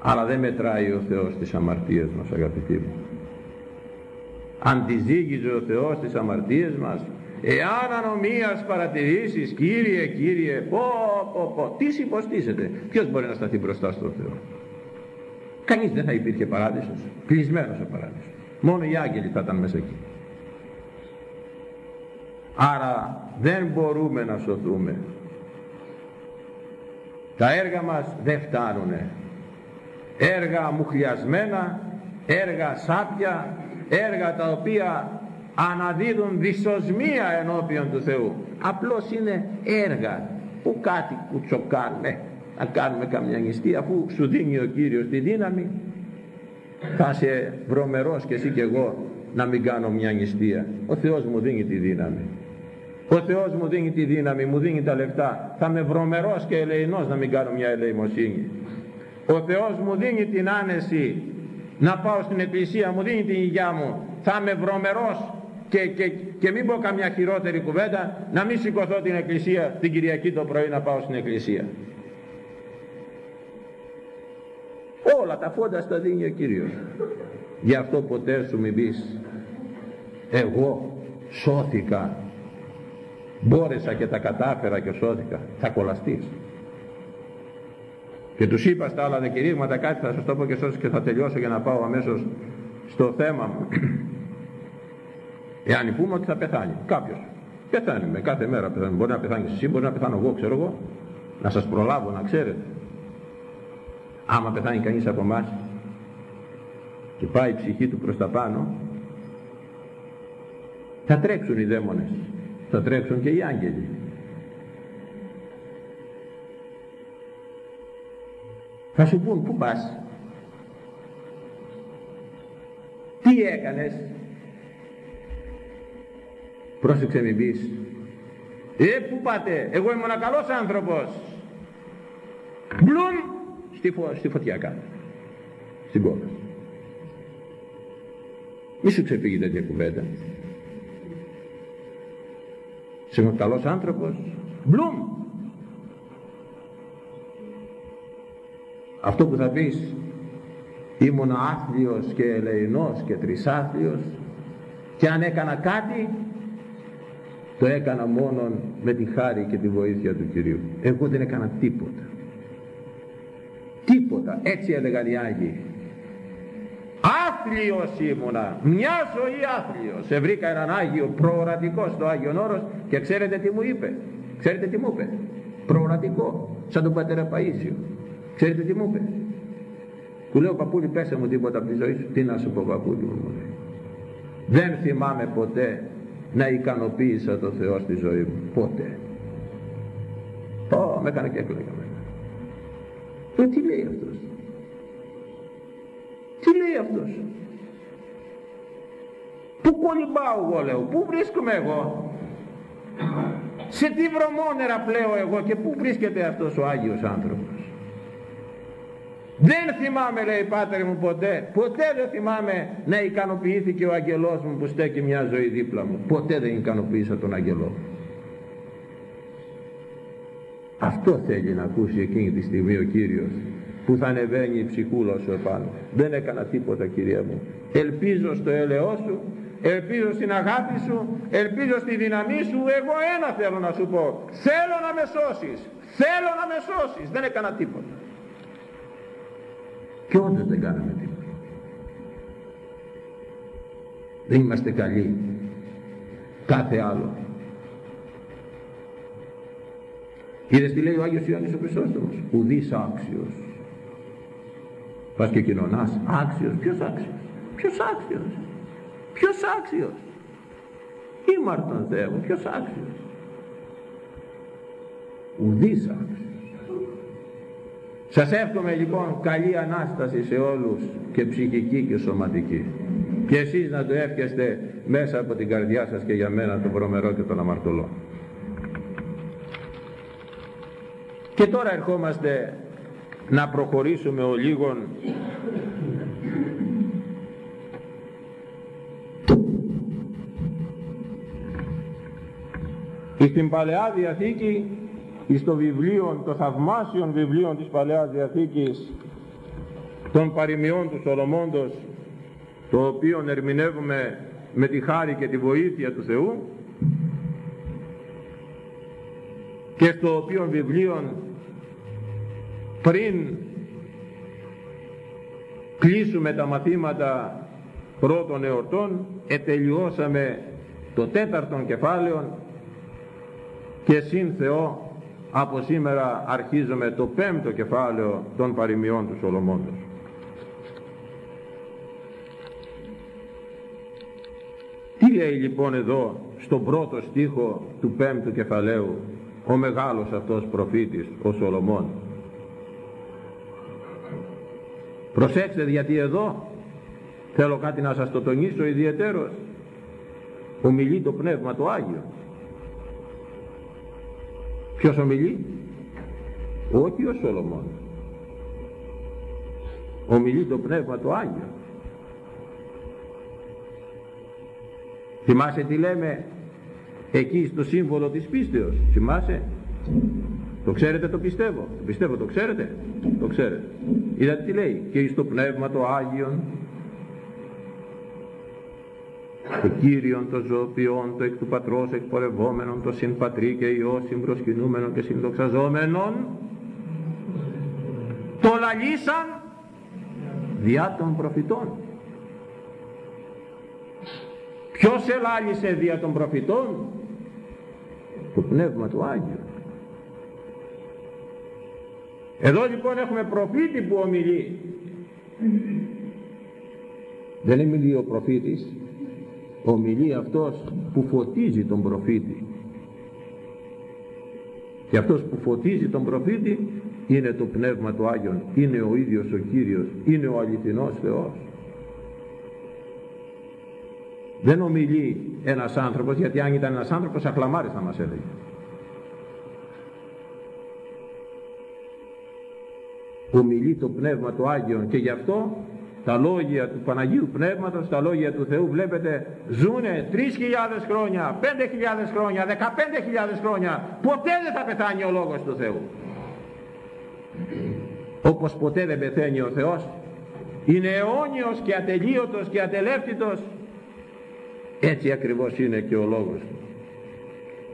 Αλλά δεν μετράει ο Θεός τις αμαρτίες μας αγαπητοί μου αντιζήγιζε ο Θεός τις αμαρτίες μας Εάν ανομίας παρατηρήσεις, Κύριε, Κύριε, πω, πω, πω, τι υποστήσετε. Ποιος μπορεί να σταθεί μπροστά στο Θεό; Κανείς δεν θα υπήρχε παράδεισος. Κλεισμένος ο παράδεισος. Μόνο οι άγγελοι θα ήταν μέσα εκεί. Άρα δεν μπορούμε να σωθούμε. Τα έργα μας δεν φτάνουνε. Έργα μουχλιασμένα, έργα σάπια, έργα τα οποία αναδίδουν δυσοσμία ενώπιον του Θεού. Απλώς είναι έργα που κάτι κουτσοκάνε να κάνουμε καμιά νηστεία αφού σου δίνει ο Κύριος τη δύναμη θα είσαι βρωμερός και εσύ και εγώ να μην κάνω μια νηστεία. Ο Θεός μου δίνει τη δύναμη. Ο Θεός μου δίνει τη δύναμη, μου δίνει τα λεφτά. Θα είμαι βρωμερός και ελεηνός να μην κάνω μια ελεημοσύνη. Ο Θεός μου δίνει την άνεση να πάω στην εκκλησία, μου δίνει την υγειά μου. Θα είμαι βρωμερός και, και, και μην πω καμιά χειρότερη κουβέντα να μην σηκωθώ την εκκλησία την Κυριακή το πρωί να πάω στην εκκλησία. Όλα τα φόντα στα δίνει ο Κύριος. Γι' αυτό ποτέ σου μην πεις εγώ σώθηκα μπόρεσα και τα κατάφερα και σώθηκα θα κολλαστείς και τους είπα στα άλλα δεκηρύγματα κάτι θα σας το πω και σας και θα τελειώσω για να πάω αμέσως στο θέμα μου εάν πούμε ότι θα πεθάνει κάποιος πεθάνει με κάθε μέρα πεθάνει. Μπορεί να πεθάνεις εσύ μπορεί να πεθάνω εγώ ξέρω εγώ. Να σας προλάβω να ξέρετε. Άμα πεθάνει κανείς από εμάς και πάει η ψυχή του προς τα πάνω θα τρέξουν οι δαίμονες θα τρέξουν και οι άγγελοι θα σου πούν πού πας; Τι έκανες πρόσεξε μην πεις. Ε πού πάτε; Εγώ ήμουν καλός άνθρωπος. Μπλουμ! Στη, φω, στη φωτιά κάτω στην κόβα μη σου ξεφύγει τέτοια κουβέντα. Είσαι καλός άνθρωπος. Μπλουμ αυτό που θα πεις ήμουν άθλιος και ελεηνός και τρισάθλιος και αν έκανα κάτι το έκανα μόνο με τη χάρη και τη βοήθεια του Κυρίου. Εγώ δεν έκανα τίποτα. Τίποτα. Έτσι έλεγαν οι Άγιοι. Άθλιος ήμουνα. Μια ζωή άθλιος. Ευρήκα έναν Άγιο προορατικός στο Άγιον Όρος και ξέρετε τι μου είπε. Ξέρετε τι μου είπε. Προορατικό σαν τον πατέρα Παΐσιο ξέρετε τι μου είπε; Του λέω παππούλη πέσε μου τίποτα από τη ζωή σου τι να σου πω παππούλη μου δεν θυμάμαι ποτέ να ικανοποίησα το Θεό στη ζωή μου ποτέ Ω, με έκανε και έκλαιγα ε, τι λέει αυτός; Τι λέει αυτός; Πού κολυμπάω εγώ λέω; Πού βρίσκομαι εγώ; Σε τι βρωμόνερα πλέω εγώ και πού βρίσκεται αυτός ο Άγιος άνθρωπος; Δεν θυμάμαι λέει πάτερ μου ποτέ, ποτέ δεν θυμάμαι να ικανοποιήθηκε ο αγγελός μου που στέκει μια ζωή δίπλα μου. Ποτέ δεν ικανοποίησα τον αγγελό αυτό θέλει να ακούσει εκείνη τη στιγμή ο Κύριος που θα ανεβαίνει η ψυχούλα σου επάνω. Δεν έκανα τίποτα κυρία μου. Ελπίζω στο έλεό σου, ελπίζω στην αγάπη σου, ελπίζω στη δύναμή σου. Εγώ ένα θέλω να σου πω. Θέλω να με σώσεις. Θέλω να με σώσεις. Δεν έκανα τίποτα. Και όντως δεν κάναμε τίποτα. Δεν είμαστε καλοί. Κάθε άλλο. Είδες τι λέει ο Άγιος Ιωάννης ο Χρυσόστομος; Ουδής άξιος. Πας και κοινωνάς. Άξιος. Ποιος άξιος. Ποιος άξιος. Ποιος άξιος. Ήμαρτον Θεέ μου. Ποιος άξιος. Ουδής άξιος. Σας εύχομαι λοιπόν καλή Ανάσταση σε όλους και ψυχική και σωματική. Και εσείς να το εύχεστε μέσα από την καρδιά σας και για μένα τον βρωμερό και τον αμαρτωλό. Και τώρα ερχόμαστε να προχωρήσουμε ο λίγον στην Παλαιά Διαθήκη στο βιβλίο, το θαυμάσιο βιβλίο της Παλαιάς Διαθήκης των παροιμιών του Σολομώντος το οποίο ερμηνεύουμε με τη χάρη και τη βοήθεια του Θεού και στο οποίο βιβλίο πριν κλείσουμε τα μαθήματα πρώτων εορτών ετελειώσαμε το τέταρτον κεφάλαιο και σύν Θεό από σήμερα αρχίζουμε το πέμπτο κεφάλαιο των παροιμιών του Σολομώντος. Τι λέει λοιπόν εδώ στον πρώτο στίχο του πέμπτου κεφαλαίου ο μεγάλος αυτός προφήτης ο Σολομών; Προσέξτε γιατί εδώ θέλω κάτι να σας το τονίσω ιδιαιτέρως ομιλεί το Πνεύμα το Άγιο ποιος ομιλεί; Όχι ο Σολομών ομιλεί το Πνεύμα το Άγιο. Θυμάσαι τι λέμε εκεί στο σύμβολο της πίστεως; Θυμάσαι; Το ξέρετε το πιστεύω. Το πιστεύω το ξέρετε. Το ξέρετε. Είδατε τι λέει; Και στο Πνεύμα το Άγιον το Κύριον το ζωοποιόν, το εκ του Πατρός εκπορευόμενον, το συν Πατρί και Υιός συμπροσκυνούμενον και συνδοξαζόμενον, το λαλήσαν διά των προφητών. Ποιος ελάλησε δια των προφητών; Το Πνεύμα του Άγιου. Εδώ λοιπόν έχουμε προφήτη που ομιλεί. Δεν ομιλεί ο προφήτης, ομιλεί αυτός που φωτίζει τον προφήτη. Και αυτός που φωτίζει τον προφήτη είναι το Πνεύμα του Άγιον. Είναι ο ίδιος ο Κύριος. Είναι ο αληθινός Θεός. Δεν ομιλεί ένας άνθρωπος γιατί αν ήταν ένας άνθρωπος αχλαμάρης θα μας έλεγε. Ομιλεί το Πνεύμα του Άγιον και γι' αυτό τα λόγια του Παναγίου Πνεύματος, τα λόγια του Θεού βλέπετε ζουνε 3.000 χρόνια, 5.000 χρόνια, 15.000 χρόνια ποτέ δεν θα πεθάνει ο Λόγος του Θεού. Όπως ποτέ δεν πεθαίνει ο Θεός είναι αιώνιος και ατελείωτος και ατελεύτητος. Έτσι ακριβώς είναι και ο Λόγος.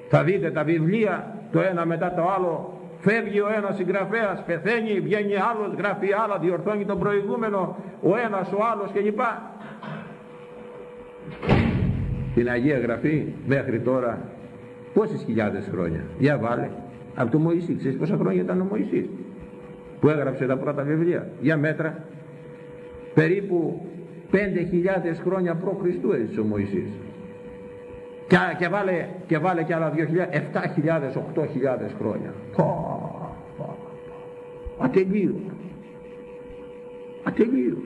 Θα δείτε τα βιβλία το ένα μετά το άλλο Φεύγει ο ένας συγγραφέας, πεθαίνει, βγαίνει άλλος, γράφει άλλα, διορθώνει τον προηγούμενο, ο ένας, ο άλλος κλπ. Την Αγία Γραφή μέχρι τώρα πόσες χιλιάδες χρόνια. Για βάλε. Από το Μωυσής, ξέρεις πόσα χρόνια ήταν ο Μωυσής που έγραψε τα πρώτα βιβλία. Για μέτρα. Περίπου 5.000 χρόνια προ Χριστού έζησε ο Μωυσής. Και, και, βάλε, και βάλε και άλλα 2.000, 7.000, 8.000 χρόνια. Ατελείωτο. Ατελείωτο.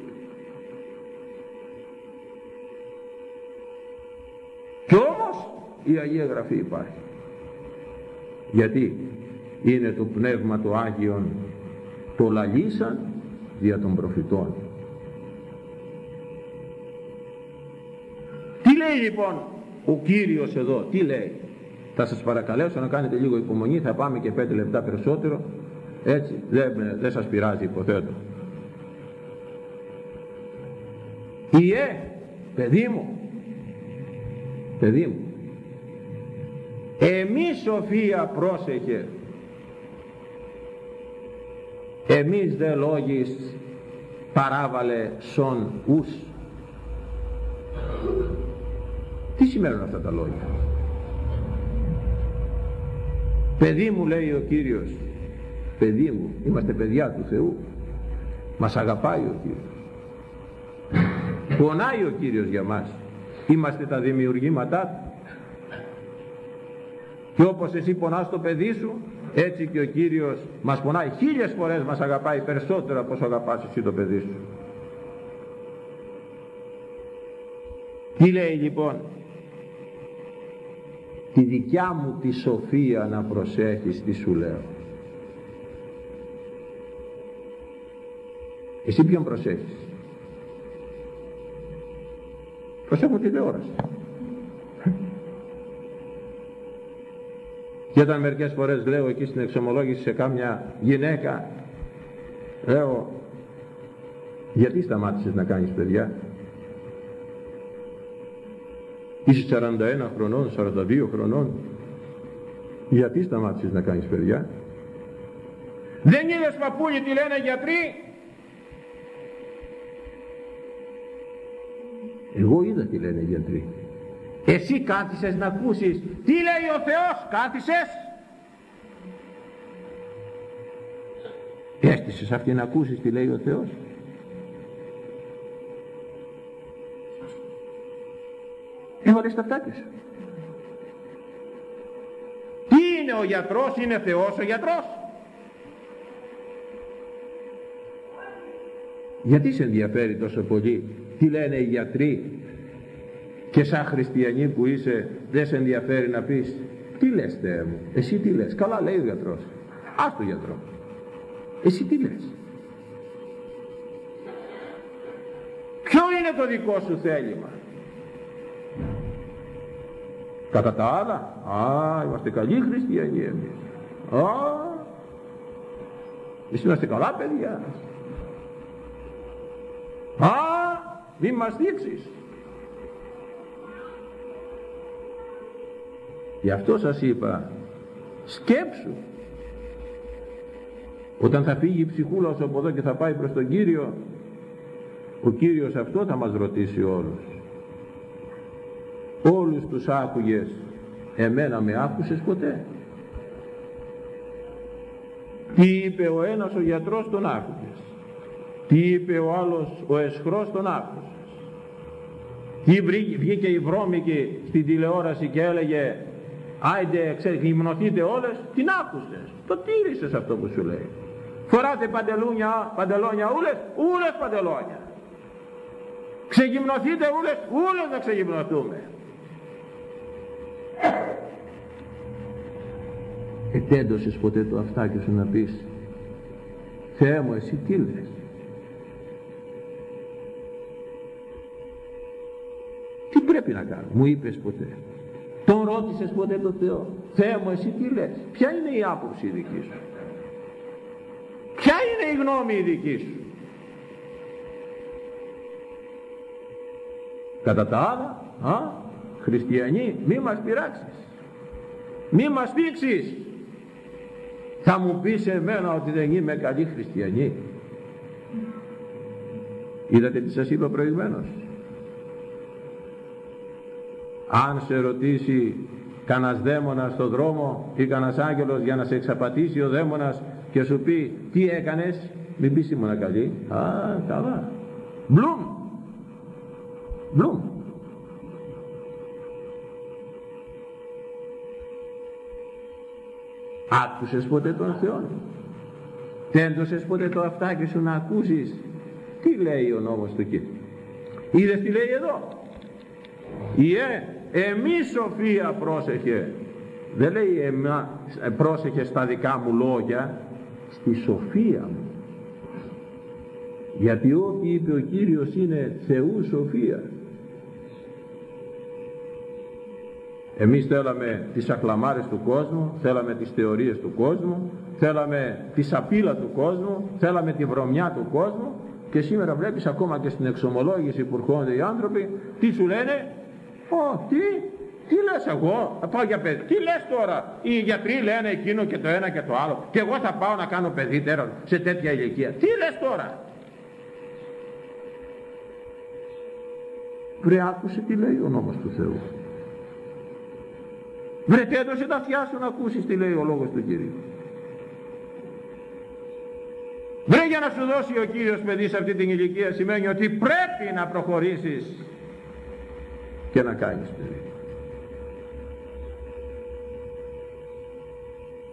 Κι όμως η Αγία Γραφή υπάρχει. Γιατί είναι το Πνεύμα το Άγιον το λαλήσαν δια των προφητών. Τι λέει λοιπόν ο Κύριος εδώ, τι λέει; Θα σας παρακαλέσω να κάνετε λίγο υπομονή, θα πάμε και πέντε λεπτά περισσότερο. Έτσι, δεν, δεν σας πειράζει υποθέτω. Ιε, παιδί μου, παιδί μου, εμείς σοφία πρόσεχε, εμείς δε λόγεις παράβαλε σον ους. Σημαίνουν αυτά τα λόγια. Παιδί μου λέει ο Κύριος, παιδί μου, είμαστε παιδιά του Θεού, μας αγαπάει ο Κύριος. Πονάει ο Κύριος για μας, είμαστε τα δημιουργήματά Του. Και όπως εσύ πονάς το παιδί σου, έτσι και ο Κύριος μας πονάει χίλιες φορές μας αγαπάει περισσότερο από όσο αγαπάς εσύ το παιδί σου. Τι λέει λοιπόν; Τη δικιά μου τη σοφία να προσέχεις τι σου λέω. Εσύ ποιον προσέχεις; Προσέχω τηλεόραση. Και όταν μερικές φορές λέω εκεί στην εξομολόγηση σε κάμια γυναίκα λέω γιατί σταμάτησες να κάνεις παιδιά; Είσαι 41 χρονών, 42 χρονών Γιατί σταμάτησες να κάνεις παιδιά; Δεν είδες παππούλη τι λένε γιατροί. Εγώ είδα τι λένε οι γιατροί. Εσύ κάθισες να ακούσεις τι λέει ο Θεός. Κάθισες. Έστησες αυτή να ακούσεις τι λέει ο Θεός. Έβαλες τα φτάκια σου. Τι είναι ο γιατρός, είναι Θεός ο γιατρός. Γιατί σε ενδιαφέρει τόσο πολύ τι λένε οι γιατροί και σαν χριστιανή που είσαι δεν σε ενδιαφέρει να πεις τι λες Θεέ μου, εσύ τι λες, καλά λέει ο γιατρός, ας το γιατρό, εσύ τι λες. Ποιο είναι το δικό σου θέλημα; Κατά τα άλλα, α, είμαστε καλοί χριστιανοί εμείς. Α, εσείς είμαστε καλά παιδιά. Α, μη μας δείξεις. Γι' αυτό σας είπα, σκέψου. Όταν θα φύγει η ψυχούλα σου από εδώ και θα πάει προς τον Κύριο, ο Κύριος αυτό θα μας ρωτήσει όλους. Όλους τους άκουγες, εμένα με άκουσες ποτέ; Τι είπε ο ένας ο γιατρός τον άκουγες. Τι είπε ο άλλος ο εσχρός τον άκουσες. Τι βγήκε η βρώμικη στην τηλεόραση και έλεγε άιντε γυμνοθείτε όλες, την άκουσες. Το τήρησες αυτό που σου λέει. Φοράτε παντελούνια, παντελόνια ούλες, ούλες παντελόνια. Ξεγυμνοθείτε ούλες, ούλες να ξεγυμνοθούμε. Ετέντωσες ποτέ το αυτάκι σου να πεις Θεέ μου εσύ τι λες; Τι πρέπει να κάνω Μου είπες ποτέ. Τον ρώτησες ποτέ το Θεό. Θεέ μου εσύ τι λες. Ποια είναι η άποψη η δική σου; Ποια είναι η γνώμη η δική σου; Κατά τα άλλα α, Χριστιανοί μη μας πειράξεις. Μη μας δείξεις θα μου πεις εμένα ότι δεν είμαι καλή χριστιανή. Είδατε τι σας είπα προηγουμένως. Αν σε ρωτήσει κανένας δαίμονας στον δρόμο ή κανένας άγγελος για να σε εξαπατήσει ο δαίμονας και σου πει τι έκανες μην πεις ήμουν καλή α καλά. Μπλουμ. Μπλουμ Άκουσες ποτέ τον Θεό. Τέντωσες ποτέ το αυτάκι σου να ακούσεις; Τι λέει ο νόμος του Κύριου; Είδες τι λέει εδώ; Ιε, εμείς σοφία πρόσεχε. Δεν λέει εμά, πρόσεχε στα δικά μου λόγια, στη σοφία μου. Γιατί ό,τι είπε ο Κύριος είναι Θεού σοφίας. Εμείς θέλαμε τις ακλαμάρες του κόσμου, θέλαμε τις θεωρίες του κόσμου, θέλαμε τη σαπίλα του κόσμου, θέλαμε τη βρωμιά του κόσμου και σήμερα βλέπεις ακόμα και στην εξομολόγηση που έρχονται οι άνθρωποι, τι σου λένε, Ω, τι, τι λες εγώ, θα πάω για παιδί, τι λες τώρα, οι γιατροί λένε εκείνο και το ένα και το άλλο και εγώ θα πάω να κάνω παιδί τέρα σε τέτοια ηλικία, τι λες τώρα; Βρε άκουσε τι λέει ο νόμος του Θεού. Βρε έδωσε τα αυτιά σου να ακούσεις τι λέει ο λόγος του Κύριου. Βρε για να σου δώσει ο Κύριος παιδί σε αυτή την ηλικία σημαίνει ότι πρέπει να προχωρήσεις και να κάνεις παιδί.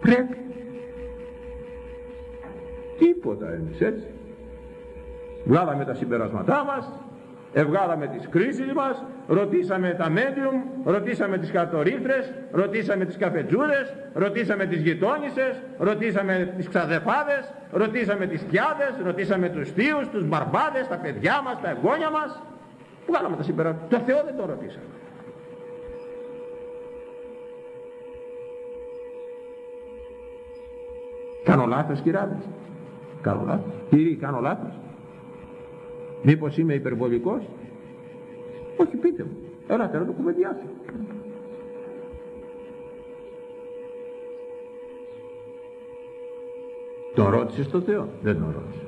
Πρέπει. Τίποτα εμείς έτσι. Βγάλαμε τα συμπεράσματά μας, Ευγάλαμε τις κρίσεις μας, ρωτήσαμε τα medium, ρωτήσαμε τις κατορίθρες, ρωτήσαμε τις καφετζούδες, ρωτήσαμε τις γειτόνισσες, ρωτήσαμε τις ξαδεφάδες, ρωτήσαμε τις πιάδες, ρωτήσαμε τους θείους, τους μπαρμπάδες, τα παιδιά μας, τα εγγόνια μας. Βγάλαμε τα συμπεράσματα. Το Θεό δεν το ρωτήσαμε. Κάνω λάθος κυράδες. Κάνω λάθος. Κύριοι, κάνω λάθος. Μήπως είμαι υπερβολικός; Όχι πείτε μου. Έλατε να το κουβεντιάσω. Τον ρώτησες το Θεό. Δεν τον ρώτησε.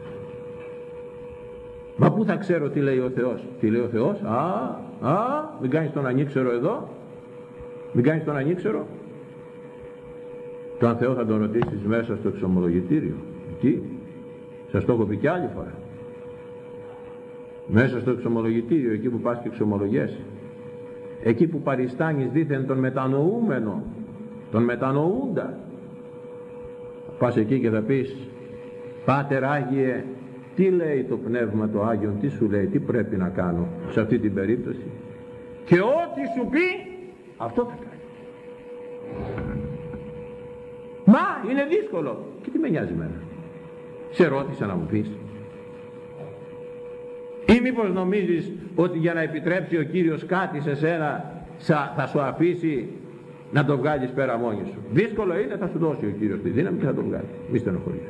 Μα πού θα ξέρω τι λέει ο Θεός; Τι λέει ο Θεός; Α, α, μην κάνεις τον ανήξερο εδώ. Μην κάνεις τον ανήξερο. Τον Θεό θα τον ρωτήσεις μέσα στο εξομολογητήριο. Εκεί. Σας το έχω πει και άλλη φορά. Μέσα στο εξομολογητήριο, εκεί που πας και εξομολογέσαι. Εκεί που παριστάνεις δίθεν τον μετανοούμενο, τον μετανοούντα. Πας εκεί και θα πεις, Πάτερ Άγιε, τι λέει το Πνεύμα το Άγιον, τι σου λέει, τι πρέπει να κάνω σε αυτή την περίπτωση. Και ό,τι σου πει, αυτό θα κάνει. Μα είναι δύσκολο. Και τι με νοιάζει εμένα. Σε ρώτησα να μου πεις. Ή μήπως νομίζεις ότι για να επιτρέψει ο Κύριος κάτι σε σένα θα σου αφήσει να το βγάλεις πέρα μόνοι σου. Δύσκολο είναι, θα σου δώσει ο Κύριος τη δύναμη και θα το βγάλει. Μη στενοχωρείς.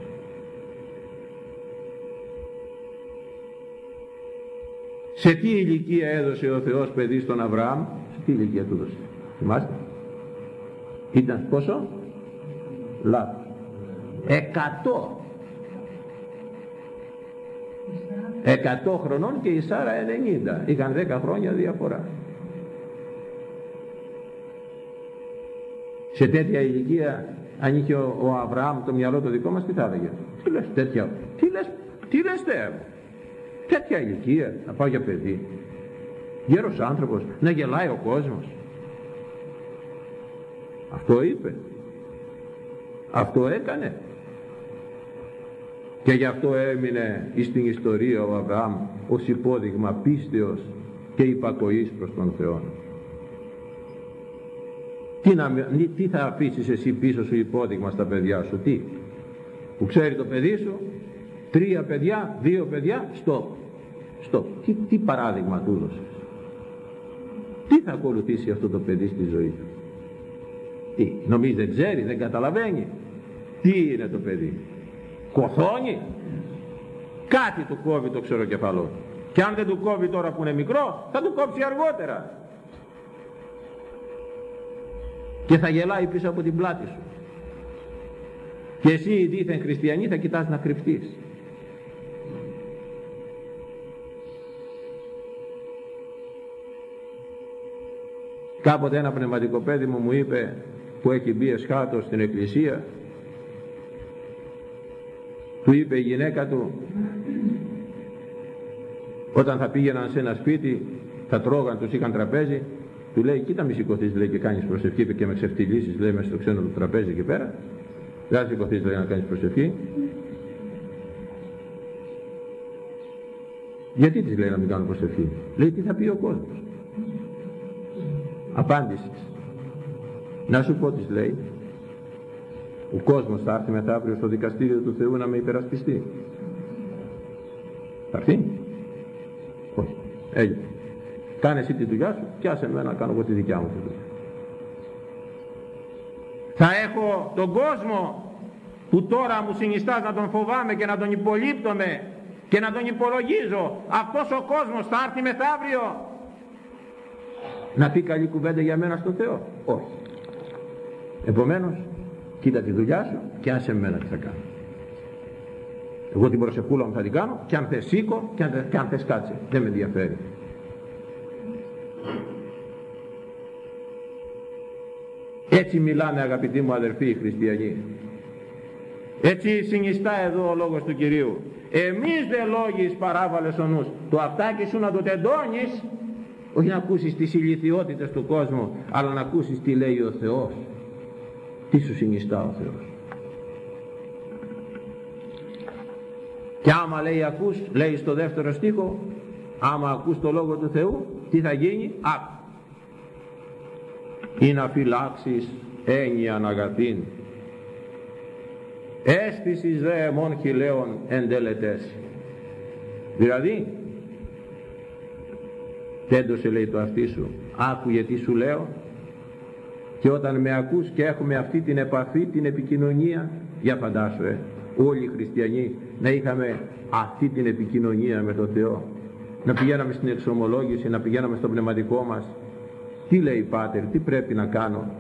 Σε τι ηλικία έδωσε ο Θεός παιδί στον Αβραάμ, σε τι ηλικία του έδωσε. Θυμάστε; Ήταν πόσο; Λάθος. Εκατό. Εκατό χρονών και η Σάρα 90. Είχαν δέκα χρόνια διαφορά. Σε τέτοια ηλικία, αν είχε ο, ο Αβραάμ το μυαλό το δικό μας, τι θα έλεγε; Τι λες τέτοια, τι λες, τι λες τέτοια ηλικία, να πάω για παιδί. Γέρος άνθρωπος, να γελάει ο κόσμος. Αυτό είπε. Αυτό έκανε. Και γι' αυτό έμεινε στην ιστορία ο Αβραάμ ως υπόδειγμα πίστεως και υπακοής προς τον Θεό. Τι, να, τι θα αφήσεις εσύ πίσω σου υπόδειγμα στα παιδιά σου, τι; Που ξέρει το παιδί σου, τρία παιδιά, δύο παιδιά, στο. στο. Τι, τι παράδειγμα του έδωσες; Τι θα ακολουθήσει αυτό το παιδί στη ζωή του; Τι, νομίζει δεν ξέρει, δεν καταλαβαίνει; Τι είναι το παιδί; Κοθώνει. Κάτι του κόβει το ξεροκεφαλό. Και αν δεν του κόβει τώρα που είναι μικρό, θα του κόψει αργότερα. Και θα γελάει πίσω από την πλάτη σου. Και εσύ η δίθεν χριστιανή θα κοιτάς να κρυφτείς. Κάποτε ένα πνευματικό παιδί μου μου είπε που έχει μπει εσχάτως στην εκκλησία του είπε η γυναίκα του όταν θα πήγαιναν σε ένα σπίτι θα τρώγαν, τους είχαν τραπέζι. Του λέει κοίτα μη σηκωθείς λέει και κάνεις προσευχή και με ξεφτυλίσεις λέει μέσα στο ξένο του τραπέζι εκεί πέρα δεν θα σηκωθείς λέει να κάνεις προσευχή γιατί της λέει να μην κάνω προσευχή λέει τι θα πει ο κόσμος απάντησης. Να σου πω τι λέει ο κόσμος θα έρθει μεθαύριο στο δικαστήριο του Θεού να με υπερασπιστεί. Θα έρθει. Όχι. Έγινε. Κάνε εσύ τη δουλειά σου και άσε εμένα να κάνω εγώ τη δικιά μου τη δουλειά. Θα έχω τον κόσμο που τώρα μου συνιστάς να τον φοβάμαι και να τον υπολείπτομαι και να τον υπολογίζω. Αυτός ο κόσμος θα έρθει μεθαύριο να πει καλή κουβέντα για μένα στον Θεό. Όχι. Επομένως κοίτα τη δουλειά σου και άσε εμένα τι θα κάνω. Εγώ την προσευχούλα μου θα την κάνω και αν θες σήκω και αν, και αν θες κάτσε. Δεν με ενδιαφέρει. Έτσι μιλάνε αγαπητοί μου αδερφοί οι χριστιανοί. Έτσι συνιστά εδώ ο λόγος του Κυρίου. Εμείς δε λόγεις παράβαλες ο νους. Το αυτάκι σου να το τεντώνεις. Όχι να ακούσεις τις ηλικιότητες του κόσμου αλλά να ακούσεις τι λέει ο Θεός τι σου συνιστά ο Θεός. Και άμα λέει ακούς λέει στο δεύτερο στίχο άμα ακούς το Λόγο του Θεού τι θα γίνει; Άκου ή να φυλάξεις έννοιαν αγαθήν αίσθησης δε εμών χιλέων εντελετές δηλαδή τέντωσε λέει το αυτί σου άκου τι σου λέω και όταν με ακούς και έχουμε αυτή την επαφή την επικοινωνία για φαντάσου ε, όλοι οι χριστιανοί να είχαμε αυτή την επικοινωνία με τον Θεό να πηγαίναμε στην εξομολόγηση να πηγαίναμε στο πνευματικό μας τι λέει Πάτερ, τι πρέπει να κάνω;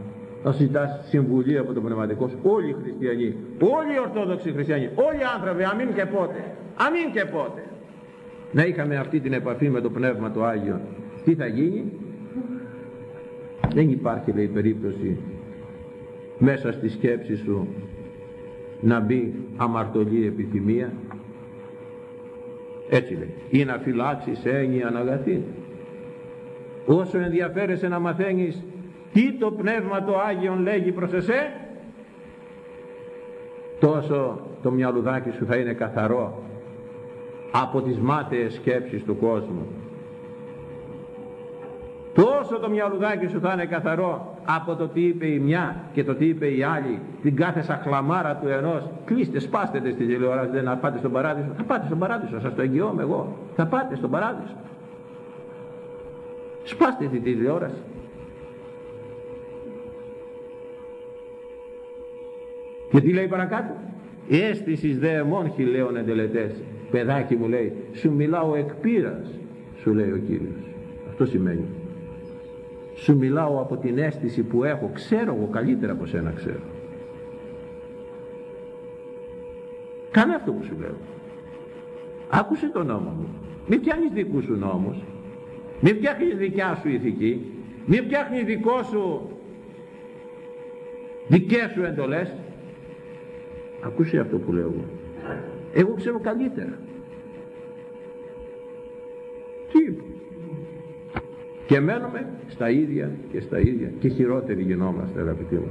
Να ζητάς συμβουλή από τον πνευματικό σου. Όλοι οι χριστιανοί, όλοι οι ορθόδοξοι χριστιανοί, όλοι οι άνθρωποι, αμήν και πότε, αμήν και πότε. Να είχαμε αυτή την επαφή με το Πνεύμα το Άγιο. Τι θα γίνει; Δεν υπάρχει λέει περίπτωση μέσα στη σκέψη σου να μπει αμαρτωλή επιθυμία. Έτσι λέει. Ή να φυλάξεις έννοια αγαθή όσο ενδιαφέρεσαι να μαθαίνεις τι το Πνεύμα το Άγιον λέγει προς εσέ τόσο το μυαλουδάκι σου θα είναι καθαρό από τις μάταιες σκέψεις του κόσμου τόσο το μυαλουδάκι σου θα είναι καθαρό από το τι είπε η μια και το τι είπε η άλλη. Την κάθε σαχλαμάρα του ενός. Κλείστε σπάστε στη τηλεόραση δεν να πάτε στον παράδεισο. Θα πάτε στον παράδεισο σας το εγγυώμαι εγώ. Θα πάτε στον παράδεισο. Σπάστε τη τηλεόραση. Και τι λέει παρακάτω; Αίσθησης δε εμόνχη λέων εντελετές παιδάκι μου λέει σου μιλάω εκ σου λέει ο Κύριος. Αυτό σημαίνει σου μιλάω από την αίσθηση που έχω. Ξέρω εγώ καλύτερα από σένα ξέρω. Κάνε αυτό που σου λέω. Άκουσε τον νόμο μου. Μην φτιάχνεις δικούς σου νόμους. Μην φτιάχνεις δικιά σου ηθική. Μην φτιάχνεις δικό σου δικές σου εντολές. Ακούσε αυτό που λέω εγώ. Ξέρω καλύτερα. Τι; Και μένουμε στα ίδια και στα ίδια και χειρότεροι γινόμαστε αγαπητοί μου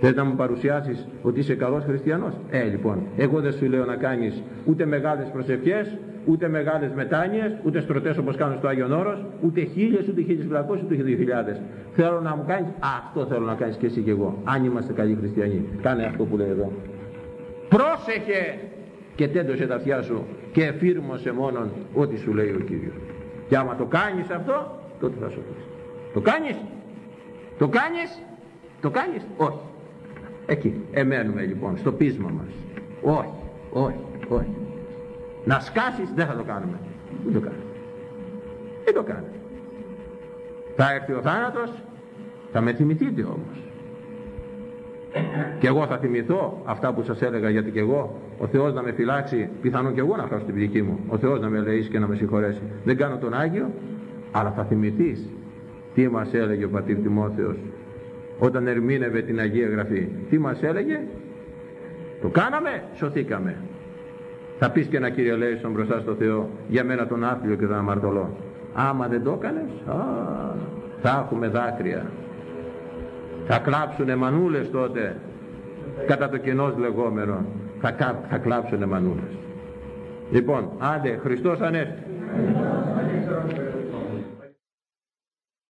Θες να μου παρουσιάσεις ότι είσαι καλός χριστιανός; Ε, λοιπόν, εγώ δεν σου λέω να κάνεις ούτε μεγάλες προσευχές, ούτε μεγάλες μετάνοιες, ούτε στρωτές όπως κάνω στο Άγιον Όρος, ούτε χίλιες, ούτε χίλιες πλακός, ούτε δύο χιλιάδες. Θέλω να μου κάνεις, αυτό θέλω να κάνεις και εσύ και εγώ. Αν είμαστε καλοί χριστιανοί. Κάνε αυτό που λέει εδώ. Πρόσεχε και τέντωσε τα αυτιά σου και εφήρμοσε μόνον ό,τι σου λέει ο Κύριος. Και άμα το κάνεις αυτό, τότε θα σου πεις. Το κάνεις, το κάνεις, το κάνεις, όχι. Εκεί, εμένουμε λοιπόν, στο πείσμα μας. Όχι, όχι, όχι. Να σκάσεις, δεν θα το κάνουμε. Δεν το κάνουμε. Δεν το κάνουμε. Θα έρθει ο θάνατος, θα με θυμηθείτε όμως. Και εγώ θα θυμηθώ αυτά που σας έλεγα γιατί και εγώ ο Θεός να με φυλάξει, πιθανόν και εγώ να χάσω την ψυχή μου, ο Θεός να με λέει και να με συγχωρέσει. Δεν κάνω τον Άγιο, αλλά θα θυμηθείς τι μας έλεγε ο πατήρ Τιμόθεος όταν ερμήνευε την Αγία Γραφή. Τι μας έλεγε, το κάναμε, σωθήκαμε. Θα πεις και ένα κυριολέησον μπροστά στο Θεό, για μένα τον άθλιο και τον αμαρτωλό. Άμα δεν το έκανες, θα έχουμε δάκρυα. Θα κλάψουνε μανούλες τότε, κατά το κοινός λεγόμενο θα, θα κλάψουνε μανούλες. Λοιπόν, άντε, Χριστός Ανέστη.